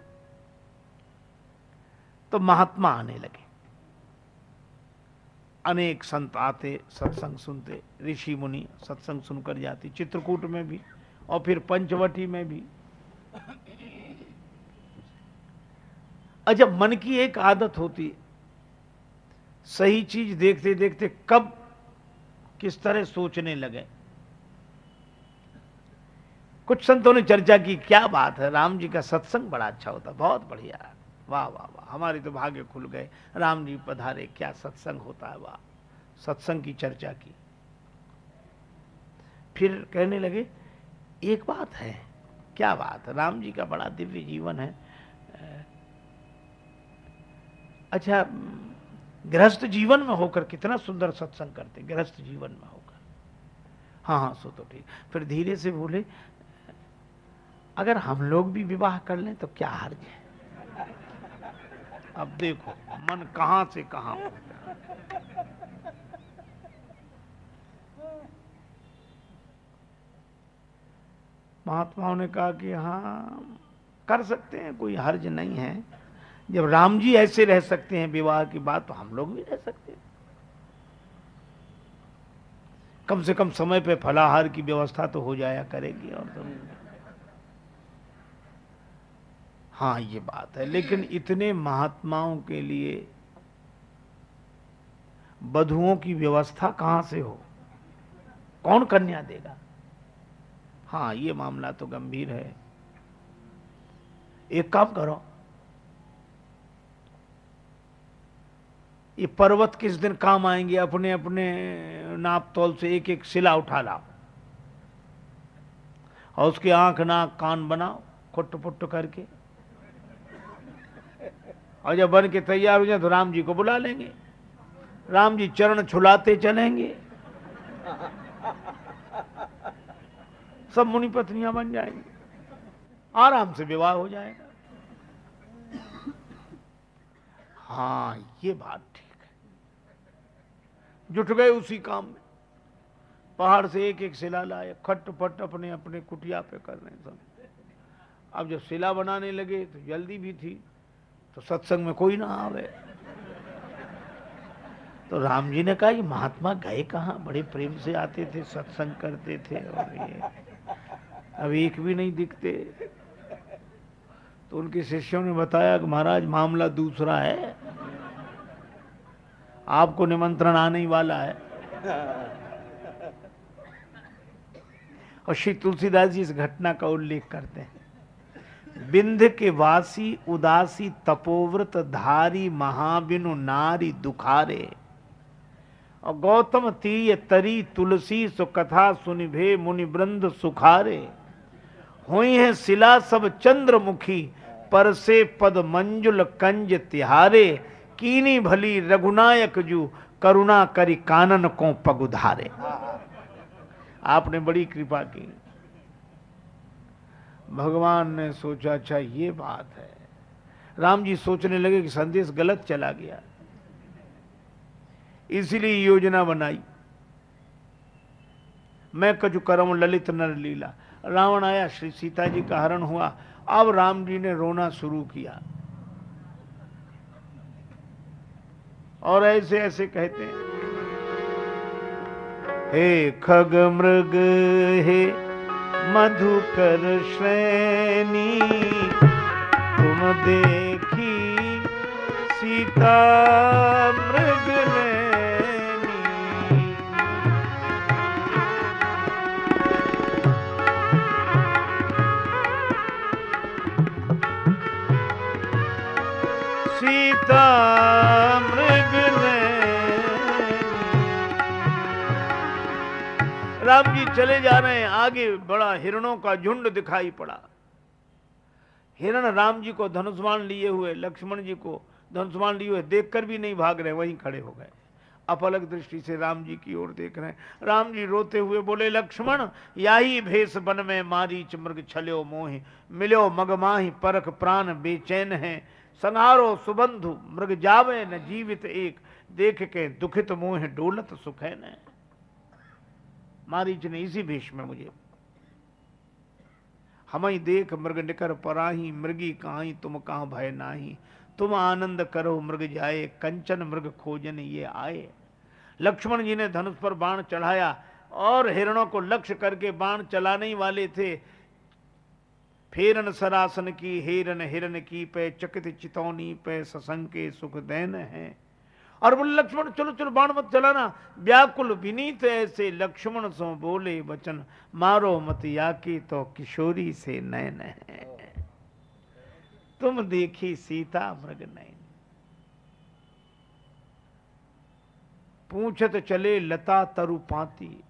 तो महात्मा आने लगे। अनेक संत आते, सत्संग सुनते। ऋषि मुनि सत्संग सुनकर जाती, चित्रकूट में भी और फिर पंचवटी में भी। अच्छा मन की एक आदत होती सही चीज़ देखते देखते कब किस तरह सोचने लगे? कुछ संतों ने चर्चा की, क्या बात है? राम जी का सत्संग बड़ा अच्छा होता, बहुत बढ़िया। वाह वाह वाह, हमारे तो भाग्य खुल गए। राम जी पधारे, क्या सत्संग होता है वाह। सत्संग की चर्चा की। फिर कहने लगे, एक बात है, क्या बात है? राम जी का बड़ा दिव्य जीवन है। अच्छा गृहस्थ जीवन में होकर कितना सुंदर सत्संग करते, गृहस्थ जीवन में होकर। हाँ हाँ सो तो ठीक। फिर धीरे से बोले, अगर हम लोग भी विवाह कर लें तो क्या हर्ज है? अब देखो, मन कहाँ से कहाँ महात्माओं ने कहा कि हाँ कर सकते हैं, कोई हर्ज नहीं है। जब राम जी ऐसे रह सकते हैं, विवाह की बात तो हम लोग भी रह सकते हैं। कम से कम समय पे फलाहार की व्यवस्था तो हो जाया करेगी और तो। हाँ ये बात है, लेकिन इतने महात्माओं के लिए बधुओं की व्यवस्था कहाँ से हो? कौन कन्या देगा? हाँ ये मामला तो गंभीर है। एक काम करो ये पर्वत किस दिन काम आएँगे? अपने अपने नाप तोल से एक एक सिला उठा लाओ। और उसके आँख, नाक, कान बनाओ, खुट्ट पुट्ट करके। और जब बन के तैयार हो जाए तो राम जी को बुला लेंगे। राम जी चरण छुलाते चलेंगे। सब मुनि पत्नियाँ बन जाएँगी। आराम से विवाह हो जाएगा। हाँ ये बात जुट गए उसी काम में। पहाड़ से एक एक शिला लाए खट पट अपने अपने कुटिया पे कर रहे सब। अब जब शिला बनाने लगे तो जल्दी भी थी तो सत्संग में कोई ना आवे। तो राम जी ने कहा, ये महात्मा गए कहाँ? बड़े प्रेम से आते थे, सत्संग करते थे और ये अब एक भी नहीं दिखते। तो उनके शिष्यों ने बताया कि महाराज, मामला दूसरा है। आपको निमंत्रण आने ही वाला है। और श्री तुलसीदास जी इस घटना का उल्लेख करते हैं। बिंध के वासी, उदासी, तपोव्रत, धारी, महाबिनु, नारी, दुखारे। और गौतम तीय, तरी, तुलसी, सुकथा, सुनिभे मुनि वृंद सुखारे। हुई है शिला सब चंद्रमुखी, पर से पद मंजुल कंज तिहारे। कीनी भली रघुनायक जू करुणा करी कानन को पगुधारे आपने बड़ी कृपा की। भगवान ने सोचा अच्छा ये बात है। राम जी सोचने लगे कि संदेश गलत चला गया। इसीलिए योजना बनाई। मैं कजु करम ललित नर लीला। रावण आया, श्री सीता जी का हरण हुआ। अब राम जी ने रोना शुरू किया। और ऐसे ऐसे कहते हैं। हे खग मृग, हे मधुकर श्रेणी, तुम देखी सीता मृग। राम जी चले जा रहे हैं, आगे बड़ा हिरणों का झुंड दिखाई पड़ा। हिरण राम जी को धनुष्मान लिए हुए, लक्ष्मण जी को धनुष्मान लिए हुए देखकर भी नहीं भाग रहे, वहीं खड़े हो गए। अपलग दृष्टि से राम जी की ओर देख रहे हैं। राम जी रोते हुए बोले, लक्ष्मण, याही भेष बन में मारी मृग छल्यो मोहि मिलो मगमाही परख प्राण बेचैन है। संहारो सुबंधु, मृग जावे न जीवित एक, देख के दुखित मोह डोलत सुखे न मारीच ने इसी भेष में मुझे। हम देख मृग निकर पराही, मृगी कहाई तुम कहा भय नाही। तुम आनंद करो, मृग जाए, कंचन मृग खोजन ये आए। लक्ष्मण जी ने धनुष पर बाण चढ़ाया और हिरणों को लक्ष्य करके बाण चलाने वाले थे। फेरन सरासन की, हेरन हिरन की पे, चकित चितौनी पे ससंके सुख दैन है। और बोले, लक्ष्मण, चलो चलो, बाण मत चलाना व्याकुल विनीत ऐसे लक्ष्मण सो बोले, वचन मारो मत याकी तो किशोरी से नयन है। तुम देखी सीता मृग नयन पूछत चले, लता तरु पाती।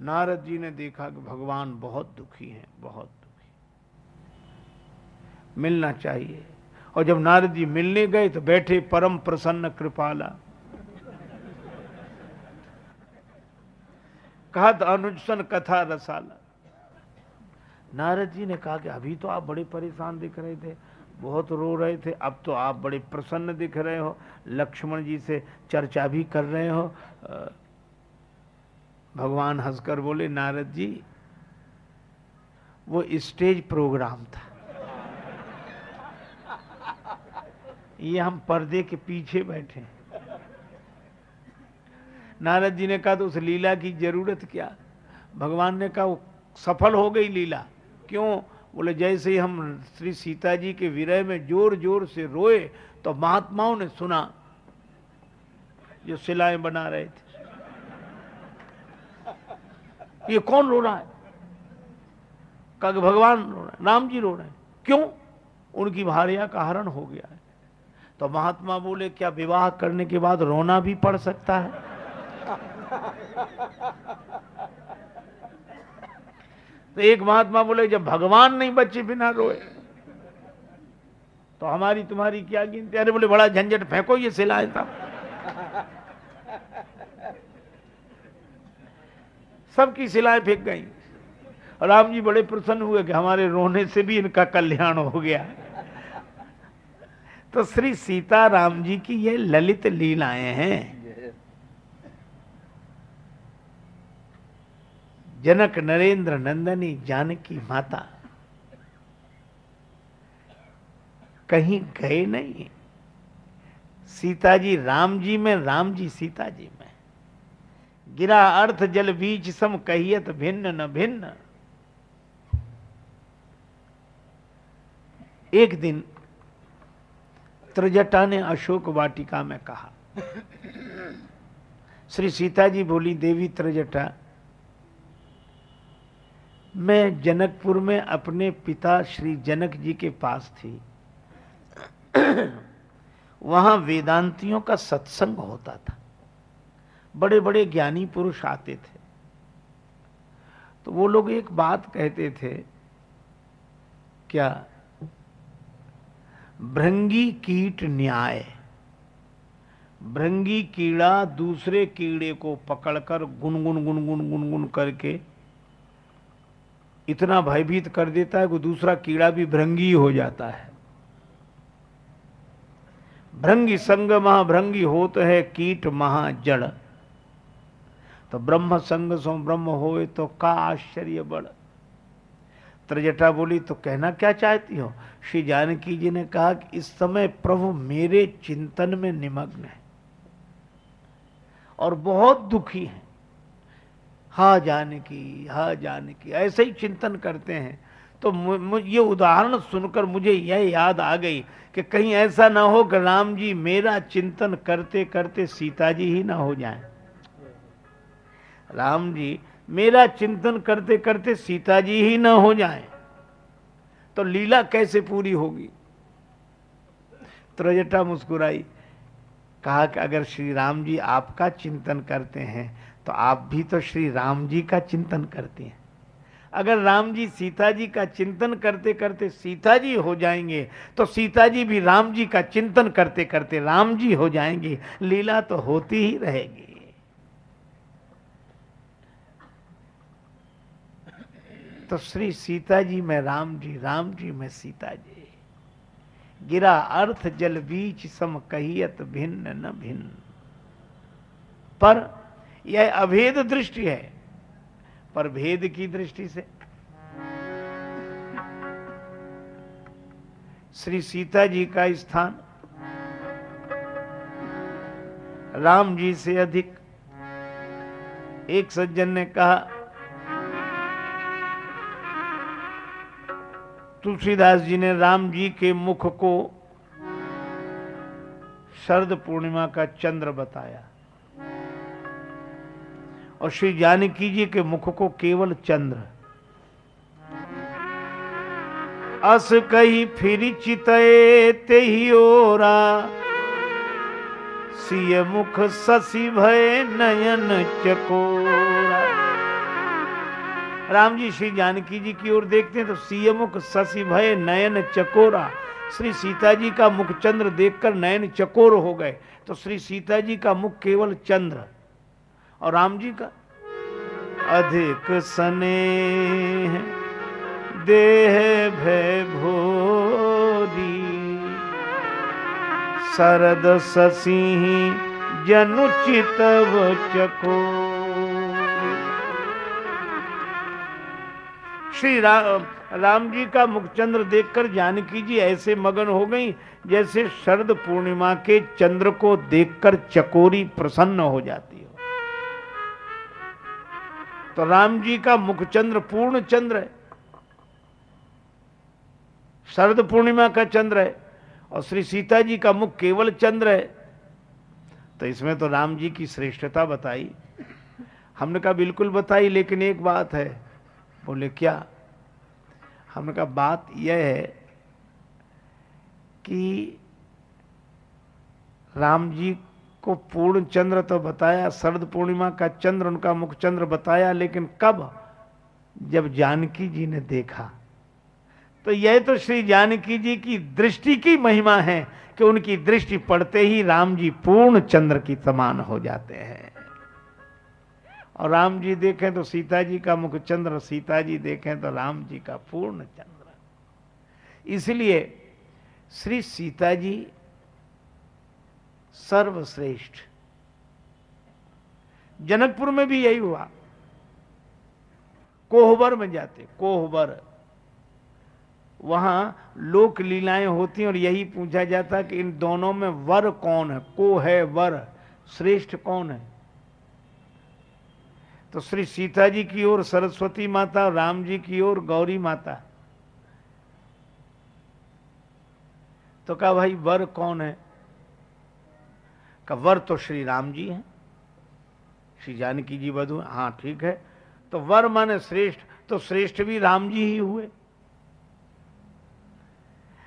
नारद जी ने देखा कि भगवान बहुत दुखी हैं, बहुत दुखी। मिलना चाहिए। और जब नारद जी मिलने गए तो बैठे परम प्रसन्न कृपाला। कहा अनुजसन कथा रसाला। नारद जी ने कहा कि अभी तो आप बड़े परेशान दिख रहे थे, बहुत रो रहे थे, अब तो आप बड़े प्रसन्न दिख रहे हो, लक्ष्मण जी से चर्चा भी कर रहे हो। भगवान हंसकर बोले, नारद जी, वो स्टेज प्रोग्राम था। ये हम पर्दे के पीछे बैठे नारद जी ने कहा तो उस लीला की ज़रूरत क्या? भगवान ने कहा सफल हो गई लीला। क्यों? बोले, जैसे ही हम श्री सीता जी के विरह में ज़ोर ज़ोर से रोए तो महात्माओं ने सुना, जो सिलाएँ बना रहे थे। ये कौन रो रहा है? कहा भगवान रो रहे हैं, राम जी रो रहे हैं। क्यों? उनकी भारिया का हरण हो गया है। तो महात्मा बोले, क्या विवाह करने के बाद रोना भी पड़ सकता है? तो एक महात्मा बोले, जब भगवान नहीं बच्चे बिना रोए तो हमारी तुम्हारी क्या गिनती? अरे बोले, बड़ा झंझट, फेंको ये सिलाए था सबकी सिलाएँ फेंक गई। राम जी बड़े प्रसन्न हुए कि हमारे रोने से भी इनका कल्याण हो गया। तो श्री सीता राम जी की ये ललित लीलाएँ हैं। जनक नरेंद्र नंदनी जानकी माता। कहीं गए नहीं। सीता जी राम जी में, राम जी सीता जी में। गिरा अर्थ जल बीच सम कहियत भिन्न न भिन्न। एक दिन त्रिजटा ने अशोक वाटिका में कहा। श्री सीता जी बोली, देवी त्रिजटा, मैं जनकपुर में अपने पिता श्री जनक जी के पास थी। वहाँ वेदांतियों का सत्संग होता था। बड़े बड़े ज्ञानी पुरुष आते थे। तो वो लोग एक बात कहते थे, क्या भृंगी कीट न्याय। भृंगी कीड़ा दूसरे कीड़े को पकड़कर गुनगुन गुनगुन गुनगुन करके इतना भयभीत कर देता है कि दूसरा कीड़ा भी भृंगी हो जाता है। भृंगी संग महाभृंगी होत है, कीट महाजड़ तो ब्रह्म संग सो ब्रह्म होए तो का आश्चर्य बड़ त्रिजटा बोली तो कहना क्या चाहती हो? श्री जानकी जी ने कहा कि इस समय प्रभु मेरे चिंतन में निमग्न है और बहुत दुखी है। हा जानकी हा जानकी, ऐसे ही चिंतन करते हैं। तो ये उदाहरण सुनकर मुझे यह याद आ गई कि कहीं ऐसा ना हो कि राम जी मेरा चिंतन करते करते सीता जी ही ना हो जाएँ। राम जी मेरा चिंतन करते करते सीता जी ही ना हो जाए। तो लीला कैसे पूरी होगी? त्रजटा मुस्कुराई। कहा कि अगर श्री राम जी आपका चिंतन करते हैं तो आप भी तो श्री राम जी का चिंतन करते हैं। अगर राम जी सीता जी का चिंतन करते करते सीता जी हो जाएँगे तो सीता जी भी राम जी का चिंतन करते करते राम जी हो जाएँगे। लीला तो होती ही रहेगी। तो श्री सीता जी में राम जी राम जी में सीता जी। गिरा अर्थ जल बीच सम कहियत भिन्न न भिन्न। पर यह अभेद दृष्टि है, पर भेद की दृष्टि से। श्री सीता जी का स्थान, राम जी से अधिक। एक सज्जन ने कहा तुलसीदास जी ने राम जी के मुख को शरद पूर्णिमा का चंद्र बताया। और श्री जानकी जी के मुख को केवल चंद्र। अस कही फिर चितए ओरा। सिय मुख ससी भय नयन चकोरा राम जी श्री जानकी जी की ओर देखते हैं तो सीय मुख ससी भय, नयन चकोरा। श्री सीता जी का मुख चंद्र देखकर नयन चकोर हो गए। तो श्री सीता जी का मुख केवल चंद्र। और राम जी का? अधिक सने देह भय भोरी शरद शशि जनुचित चको श्री राम राम जी का मुखचंद्र देखकर जानकी जी ऐसे मगन हो गई, जैसे शरद पूर्णिमा के चंद्र को देखकर चकोरी प्रसन्न हो जाती हो। तो राम जी का मुखचंद्र पूर्ण चंद्र है। शरद पूर्णिमा का चंद्र है और श्री सीता जी का मुख केवल चंद्र है। तो इसमें तो राम जी की श्रेष्ठता बताई। हमने कहा, बिल्कुल बताई, लेकिन एक बात है। बोले, क्या? हमने कहा, बात यह है कि राम जी को पूर्ण चंद्र तो बताया, शरद पूर्णिमा का चंद्र, उनका मुख चंद्र बताया, लेकिन कब? जब जानकी जी ने देखा। तो यह तो श्री जानकी जी की दृष्टि की महिमा है कि उनकी दृष्टि पड़ते ही राम जी पूर्ण चंद्र की समान हो जाते हैं। और राम जी देखें तो सीता जी का मुख चंद्र, सीता जी देखें तो राम जी का पूर्ण चंद्र। इसलिए श्री सीता जी सर्वश्रेष्ठ। जनकपुर में भी यही हुआ। कोहबर में जाते, कोहबर। वहाँ लोक लीलाएँ होती और यही पूछा जाता कि इन दोनों में वर कौन है? को है वर, श्रेष्ठ कौन है? तो श्री सीता जी की ओर, सरस्वती माता, राम जी की ओर, गौरी माता। तो कहा, भाई, वर कौन है? का वर तो श्री राम जी हैं। श्री जानकी जी वधु हाँ। ठीक है। तो वर माने श्रेष्ठ तो श्रेष्ठ भी राम जी ही हुए।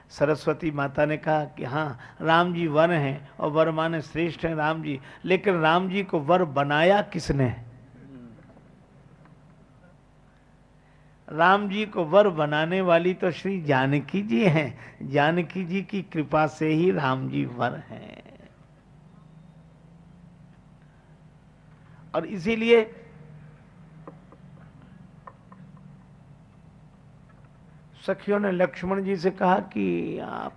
सरस्वती माता ने कहा कि हाँ राम जी वर हैं और वर माने श्रेष्ठ हैं राम जी। लेकिन राम जी को वर बनाया किसने? राम जी को वर बनाने वाली तो श्री जानकी जी हैं। जानकी जी की कृपा से ही राम जी वर हैं। और इसीलिए सखियों ने लक्ष्मण जी से कहा कि आप,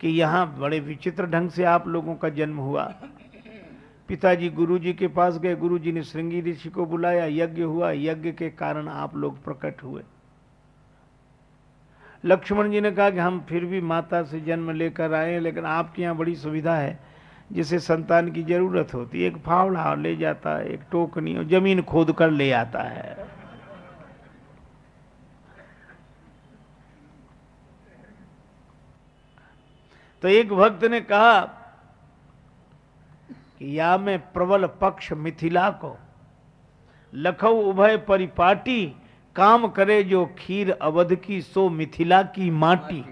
कि यहाँ बड़े विचित्र ढंग से आप लोगों का जन्म हुआ। पिताजी गुरु जी के पास गए गुरु जी ने श्रृंगी ऋषि को बुलाया, यज्ञ हुआ। यज्ञ के कारण आप लोग प्रकट हुए। लक्ष्मण जी ने कहा कि हम फिर भी माता से जन्म लेकर आए लेकिन आपके यहाँ बड़ी सुविधा है, जिसे संतान की ज़रूरत होती है। एक फावड़ा ले जाता है, एक टोकनी और ज़मीन खोद कर ले आता है। तो एक भक्त ने कहा कि या में प्रबल पक्ष मिथिला को। लखऊ उभय परिपाटी, काम करे जो खीर अवध की, सो मिथिला की माटी।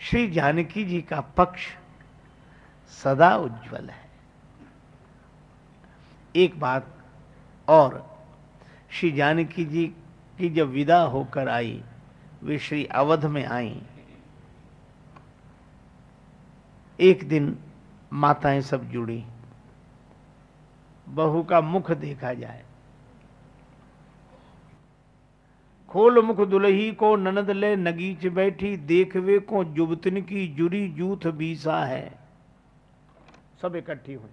श्री जानकी जी का पक्ष सदा उज्जवल है। एक बात और, श्री जानकी जी की जब विदा होकर आई वे श्री अवध में आई। एक दिन माताएँ सब जुड़ी। बहू का मुख देखा जाए। खोल मुख दुलही को ननद ले नगीच बैठी देखवे को जुबतन की जुरी जूथ बीसा है। सब इकट्ठी हुई।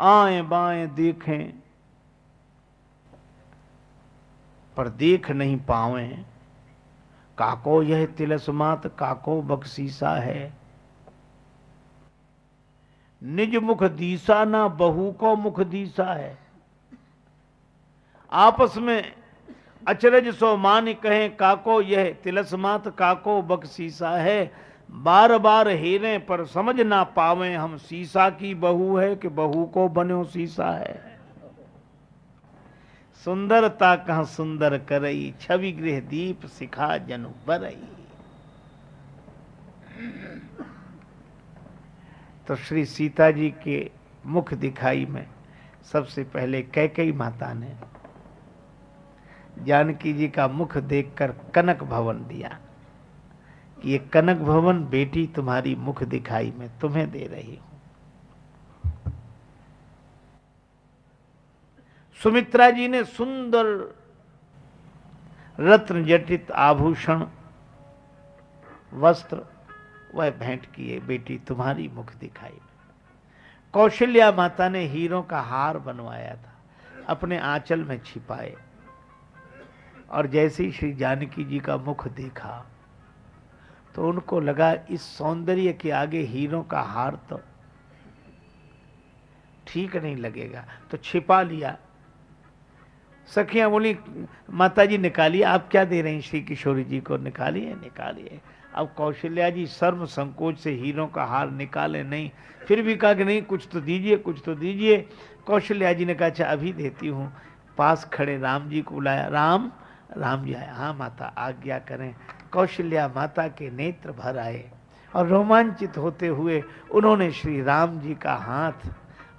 आए बाएँ देखें पर देख नहीं पावे। काको यह तिलसमात काको बख्शीसा है। निज मुख दीसा ना बहू, को मुख दीसा है। आपस में अचरज सो मान कहें, काको यह तिलसमात काको बख्शीसा है। बार बार हेरे पर समझ ना पावे, हम सीसा की बहू है कि बहू को बनो सीसा है। सुंदरता कहा सुंदर करई, छवि गृह दीप सिखा जनु बरई। तो श्री सीता जी के मुख दिखाई में सबसे पहले कैकई माता ने जानकी जी का मुख देखकर कनक भवन दिया कि ये कनक भवन बेटी तुम्हारी मुख दिखाई में तुम्हें दे रही हूँ सुमित्रा जी ने सुंदर रत्न जटित आभूषण, वस्त्र, वह भेंट किए, बेटी तुम्हारी मुख दिखाई। कौशल्या माता ने हीरों का हार बनवाया था, अपने आंचल में छिपाए और जैसे ही श्री जानकी जी का मुख देखा तो उनको लगा इस सौंदर्य के आगे हीरों का हार तो ठीक नहीं लगेगा तो छिपा लिया। सखियाँ बोली माता जी निकालिए। आप क्या दे रहे हैं? श्री किशोरी जी को निकालिए निकालिए। अब कौशल्या जी, सर्व संकोच से हीरों का हार निकाले नहीं। फिर भी कहा कि नहीं, कुछ तो दीजिए, कुछ तो दीजिए। कौशल्या जी ने कहा अच्छा अभी देती हूँ। पास खड़े राम जी को बुलाया। राम राम जी आया हाँ माता, आज्ञा करें। कौशल्या माता के नेत्र भर आए। और रोमांचित होते हुए उन्होंने श्री राम जी का हाथ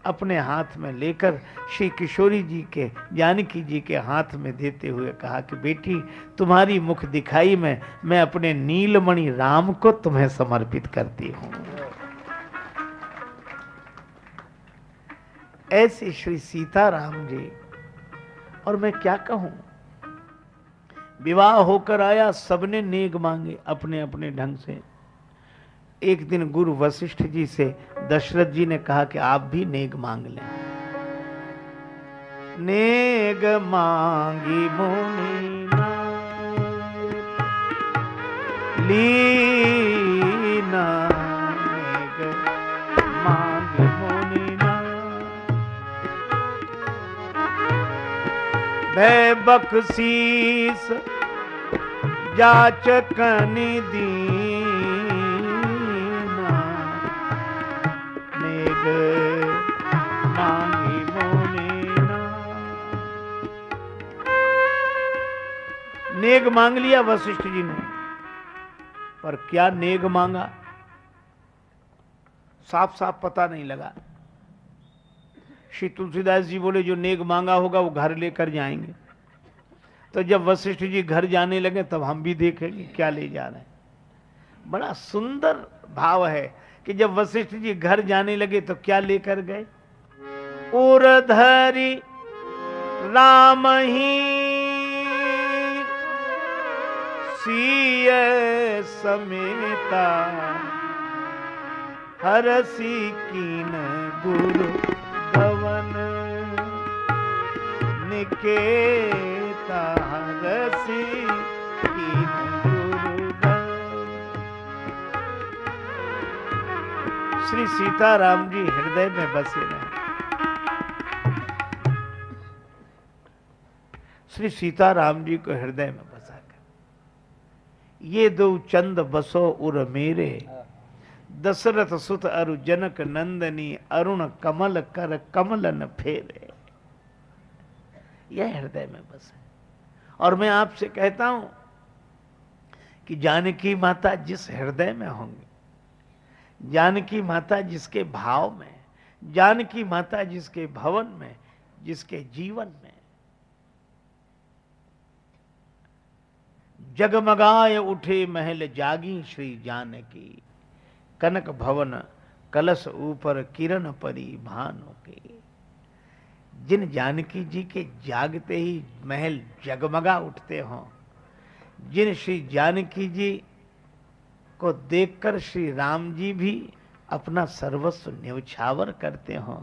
अपने हाथ में लेकर श्री किशोरी जी के, जानकी जी के हाथ में देते हुए कहा कि बेटी, तुम्हारी मुख दिखाई में मैं अपने नीलमणि राम को तुम्हें समर्पित करती हूँ। ऐसे श्री सीताराम जी, और मैं क्या कहूँ? विवाह होकर आया, सबने नेग मांगे अपने अपने ढंग से। एक दिन गुरु वशिष्ठ जी से दशरथ जी ने कहा कि आप भी नेग मांग लें। नेग मांगी मुनि। लीना नेग मांगी भय जाचकनि दी। नेग मांग लिया वशिष्ठ जी ने। पर क्या नेग मांगा? साफ़ साफ़ पता नहीं लगा। श्री तुलसीदास जी बोले, जो नेग मांगा होगा, वो घर लेकर जाएँगे। तो जब वशिष्ठ जी घर जाने लगे, तब हम भी देखेंगे क्या ले जा रहे हैं। बड़ा सुंदर भाव है कि जब वशिष्ठ जी घर जाने लगे तो क्या लेकर गए? उर्धरी राम ही सीय समेता। हरसी कीन गुरु गवन। निकेता हरसी श्री सीताराम जी हृदय में बसे रहे। श्री सीताराम जी को हृदय में ये दो चंद बसो उर मेरे। दशरथ सुत अरु जनक नंदनी अरुण कमल कर कमलन फेरे। यह हृदय में बस है। और मैं आपसे कहता हूँ कि जानकी माता जिस हृदय में होंगी जानकी माता जिसके भाव में जानकी माता जिसके भवन में जिसके जीवन में जगमगाए उठे महल जागी श्री जानकी। कनक भवन, कलश ऊपर किरण परी भानु के। जिन जानकी जी के जागते ही महल जगमगा उठते हों, जिन श्री जानकी जी को देखकर श्री राम जी भी अपना सर्वस्व न्यौछावर करते हों,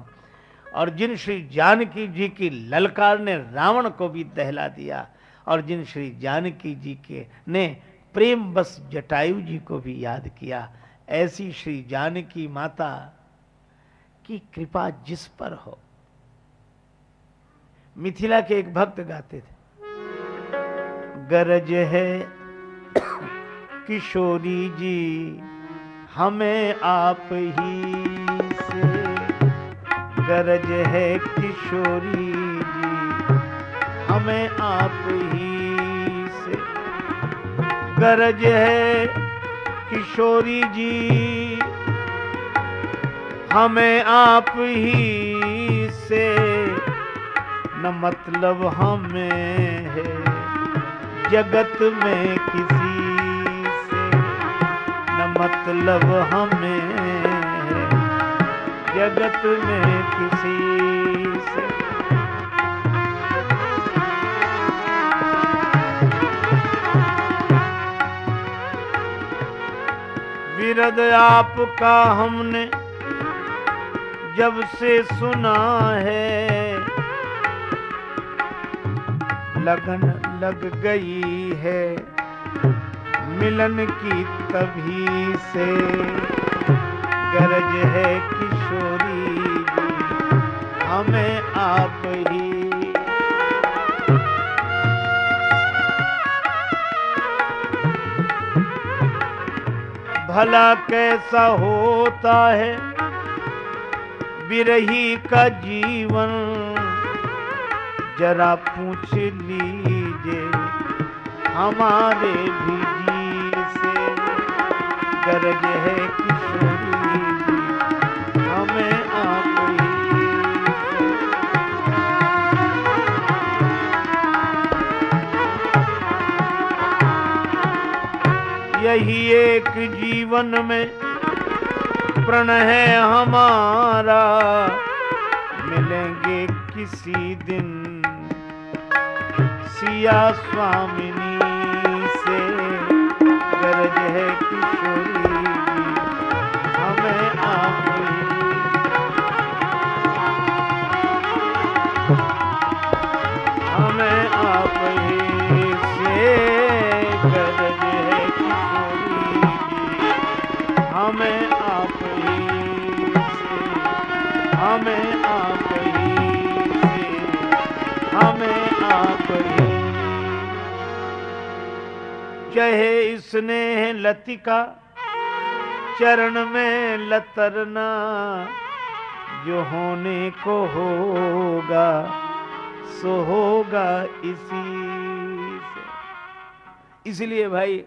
और जिन श्री जानकी जी की ललकार ने रावण को भी दहला दिया और जिन श्री जानकी जी के ने प्रेम बस जटायु जी को भी याद किया। ऐसी श्री जानकी माता की कृपा जिस पर हो। मिथिला के एक भक्त गाते थे। गरज है किशोरी जी, हमें आप ही से। गरज है किशोरी हमें आप ही से। गरज है किशोरी जी, हमें आप ही से। न मतलब हमें है जगत में किसी से। न मतलब हमें है जगत में किसी विरद आपका हमने जब से सुना है। लगन लग गई है मिलन की तभी से। गरज है किशोरी हमें आप ही भला कैसा होता है? विरही का जीवन, जरा पूछ लीजिए हमारे भी जी से। गरज है किशोरी यही एक जीवन में प्रण है हमारा। मिलेंगे किसी दिन सिया स्वामिनी से। गरज है चाहे स्नेह लतिका, चरण में लतरना, जो होने को होगा, सो होगा इसी से। इसलिए भाई,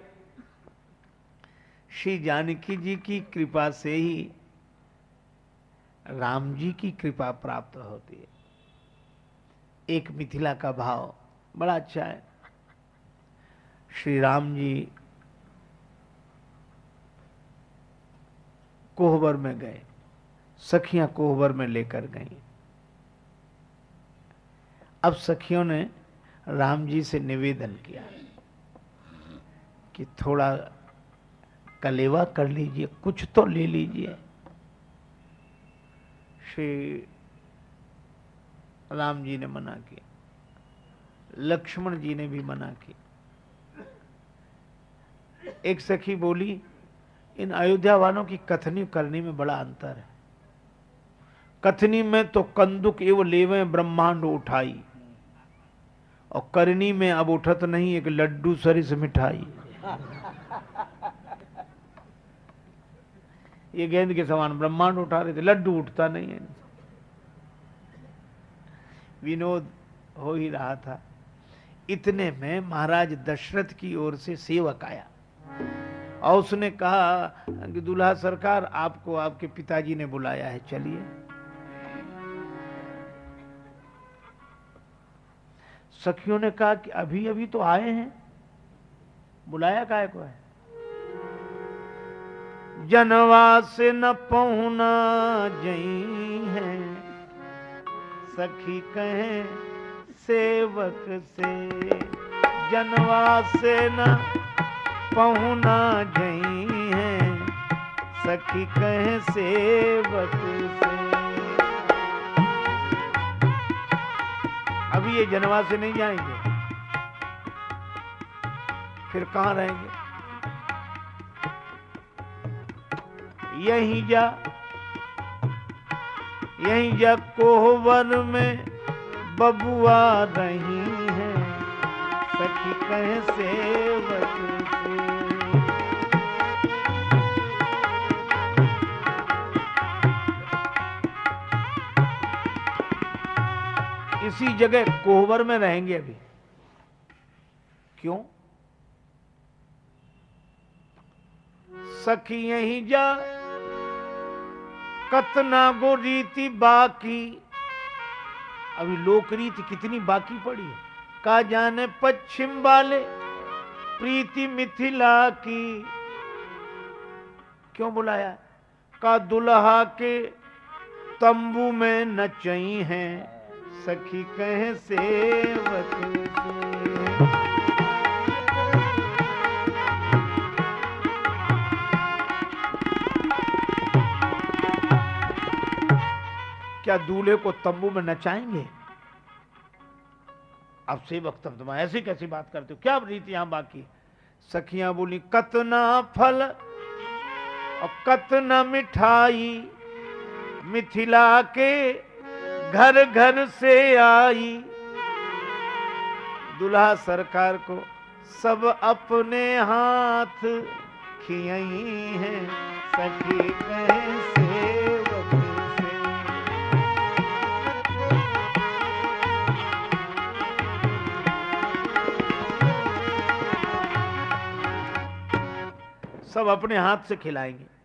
श्री जानकी जी की कृपा से ही राम जी की कृपा प्राप्त होती है। एक मिथिला का भाव बड़ा अच्छा है। श्री राम जी कोहबर में गए, सखियाँ कोहबर में लेकर गई। अब सखियों ने राम जी से निवेदन किया कि थोड़ा कलेवा कर लीजिए, कुछ तो ले लीजिए। श्री राम जी ने मना किया लक्ष्मण जी ने भी मना की एक सखी बोली, इन अयोध्या वालों की कथनी करनी में बड़ा अंतर है। कथनी में तो कंदुक एवं लेवे ब्रह्मांड उठाई, और करनी में अब उठत नहीं एक लड्डू सरिस मिठाई। ये गेंद के समान ब्रह्मांड उठा रहे थे, लड्डू उठता नहीं है। विनोद हो ही रहा था। इतने में महाराज दशरथ की ओर से सेवक आया। और उसने कहा कि दूल्हा सरकार, आपको आपके पिताजी ने बुलाया है, चलिए। सखियों ने कहा कि अभी अभी तो आए हैं। बुलाया काय को है? जनवास न पहुना जई है। सखी कहे सेवक से जनवास न पहुना जई है। सखी कह सेवक से। अभी ये जनवा से नहीं जाएँगे। फिर कहाँ रहेंगे? यहीं जा यहीं जा कोहबर में बबुआ रही है। सखी कहे सेवक से। इसी जगह कोहबर में रहेंगे अभी। क्यों? सखी यही जा, कतना गो रीति बाकी। अभी लोक रीति कितनी बाकी पड़ी है? का जाने पश्चिम वाले प्रीति मिथिला की। क्यों बुलाया? का दुल्हा के तंबू में नचई हैं। सखी कहे से क्या दूल्हे को तंबू में नचाएँगे? अब सेवक तब तुम ऐसी कैसी बात करते हो? क्या रीति यहाँ बाकी? सखियाँ बोली, कतना फल और कतना मिठाई मिथिला के घर घर से आई। दुल्हा सरकार को सब अपने हाथ खियई हैं। सखी कहे सेवक से। सब अपने हाथ से खिलाएँगे।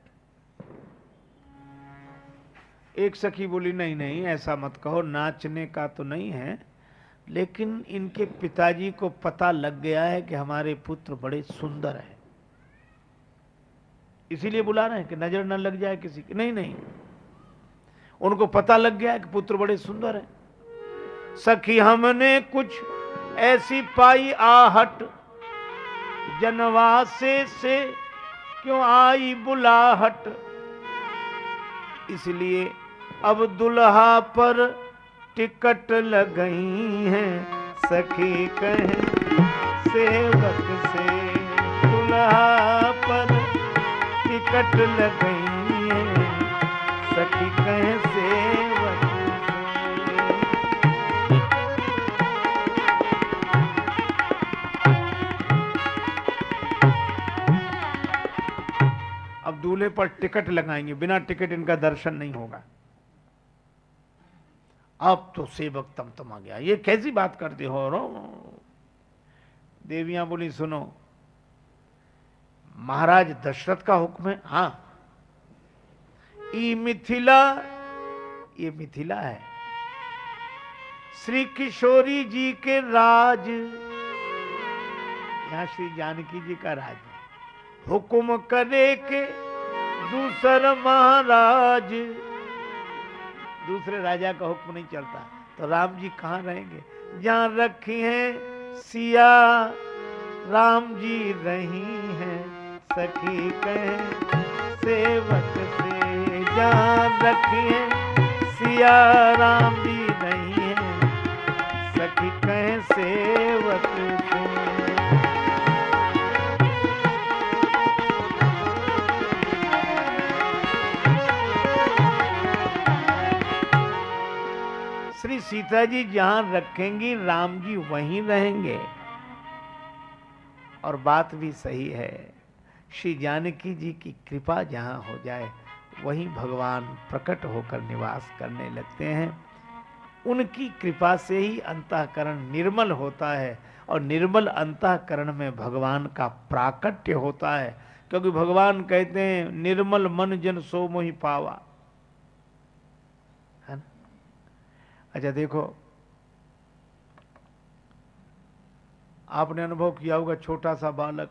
एक सखी बोली, नहीं नहीं, ऐसा मत कहो, नाचने का तो नहीं है, लेकिन इनके पिताजी को पता लग गया है कि हमारे पुत्र बड़े सुंदर हैं। इसीलिए बुला रहे हैं कि नज़र न लग जाए किसी की। नहीं नहीं, उनको पता लग गया है कि पुत्र बड़े सुंदर हैं। सखी, हमने कुछ ऐसी पाई आहट, जनवासे से क्यों आई बुलाहट? इसलिए अब दुल्हा पर टिकट लग गई है। सखी कहे, सेवक से दुल्हा पर टिकट लग गई है। सखी कहें, सेवक अब दूल्हे पर टिकट लगाएँगे, बिना टिकट इनका दर्शन नहीं होगा। अब तो सेवक तम तम आ गया। ये कैसी बात करते हो रो देवियाँ बोली, सुनो, महाराज दशरथ का हुक्म है। हाँ। मिथिला, ये मिथिला है। श्री किशोरी जी के राज, यहाँ श्री जानकी जी का राज है। हुक्म करे के दूसर महाराज दूसरे राजा का हुक्म नहीं चलता। तो राम जी कहाँ रहेंगे? जहाँ रखी हैं सिया, राम जी रही हैं सखी कहे सेवक से जहाँ रखी हैं सिया, राम जी रही हैं सखी कहे सेवक सीता जी जहाँ रखेंगी, राम जी वहीं रहेंगे। और बात भी सही है, श्री जानकी जी की कृपा जहाँ हो जाए, वहीं भगवान प्रकट होकर निवास करने लगते हैं। उनकी कृपा से ही अंतकरण निर्मल होता है, और निर्मल अंतकरण में भगवान का प्राकट्य होता है, क्योंकि भगवान कहते हैं, निर्मल मन जन सो मोहि पावा है ना अच्छा देखो, आपने अनुभव किया होगा छोटा सा बालक,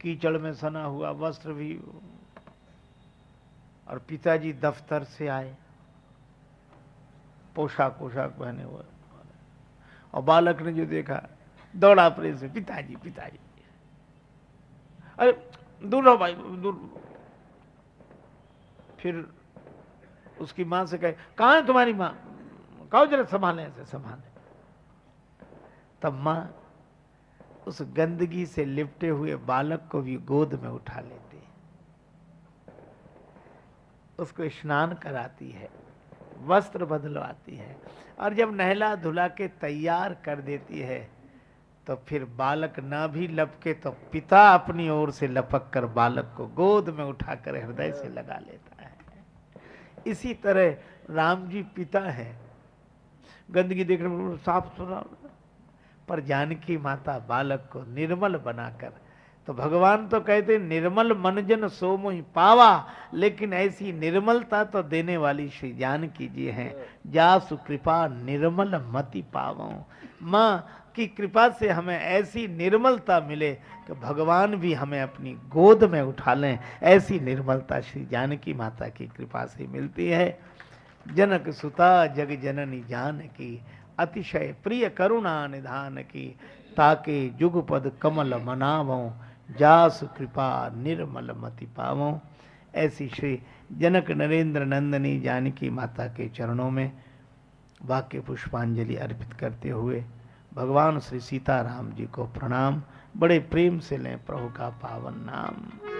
कीचड़ में सना हुआ वस्त्र भी, और पिताजी दफ्तर से आए पोशाक पोशाक पहने हुए और बालक ने जो देखा, दौड़ा प्रेम से, पिताजी पिताजी। अरे, दूर रहो भाई, दूर। फिर उसकी माँ से कहे, कहा है तुम्हारी माँ? कहो जरा संभाले ऐसे संभाले तब माँ उस गंदगी से लिपटे हुए बालक को भी गोद में उठा लेती उसको स्नान कराती है, वस्त्र बदलवाती है और जब नहला धुला के तैयार कर देती है तो फिर बालक ना भी लपके तो पिता अपनी ओर से लपक कर बालक को गोद में उठाकर हृदय से लगा लेता है। इसी तरह राम जी पिता है गंदगी देखने में साफ़ सुथरा पर जानकी माता बालक को निर्मल बनाकर तो भगवान तो कहते निर्मल मनजन सोम ही पावा, लेकिन ऐसी निर्मलता तो देने वाली श्री जानकी जी हैं। जासु कृपा निर्मल मति पावो। माँ, की कृपा से हमें ऐसी निर्मलता मिले कि भगवान भी हमें अपनी गोद में उठा लें। ऐसी निर्मलता श्री जानकी माता की कृपा से मिलती है। जनक सुता जग जननी जान की अतिशय प्रिय करुणा निधान की ताके जुगपद कमल मनावों, जास कृपा निर्मल मति पावों। ऐसी श्री जनक नरेंद्र नंदनी जानकी माता के चरणों में वाक्य पुष्पांजलि अर्पित करते हुए भगवान श्री सीताराम जी को प्रणाम। बड़े प्रेम से लें प्रभु का पावन नाम।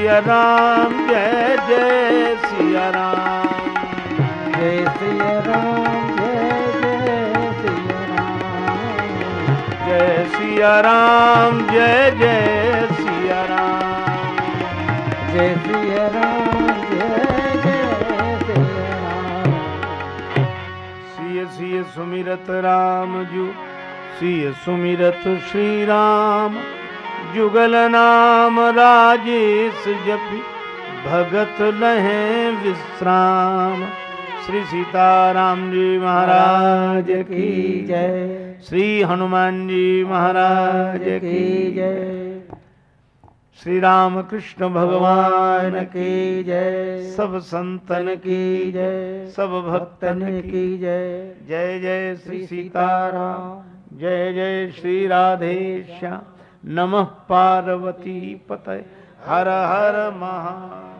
सिया राम जय जय सिया राम। जय सिया राम जय जय सिया राम जय सिया राम जय जय सिया राम। जय सिया राम जय जय सिया राम। सिय सिय सुमिरत राम जु सिय सुमिरत श्री राम। जुगल नाम राजेश जपि भगत लहे विश्राम। श्री सीताराम जी महाराज की जय। श्री हनुमान जी महाराज की जय। श्री राम कृष्ण भगवान की जय। सब संतन की जय। सब भक्तन की जय। जय जय श्री सीताराम। जय जय श्री राधेश्याम। नमः पार्वती पतय। हर हर महा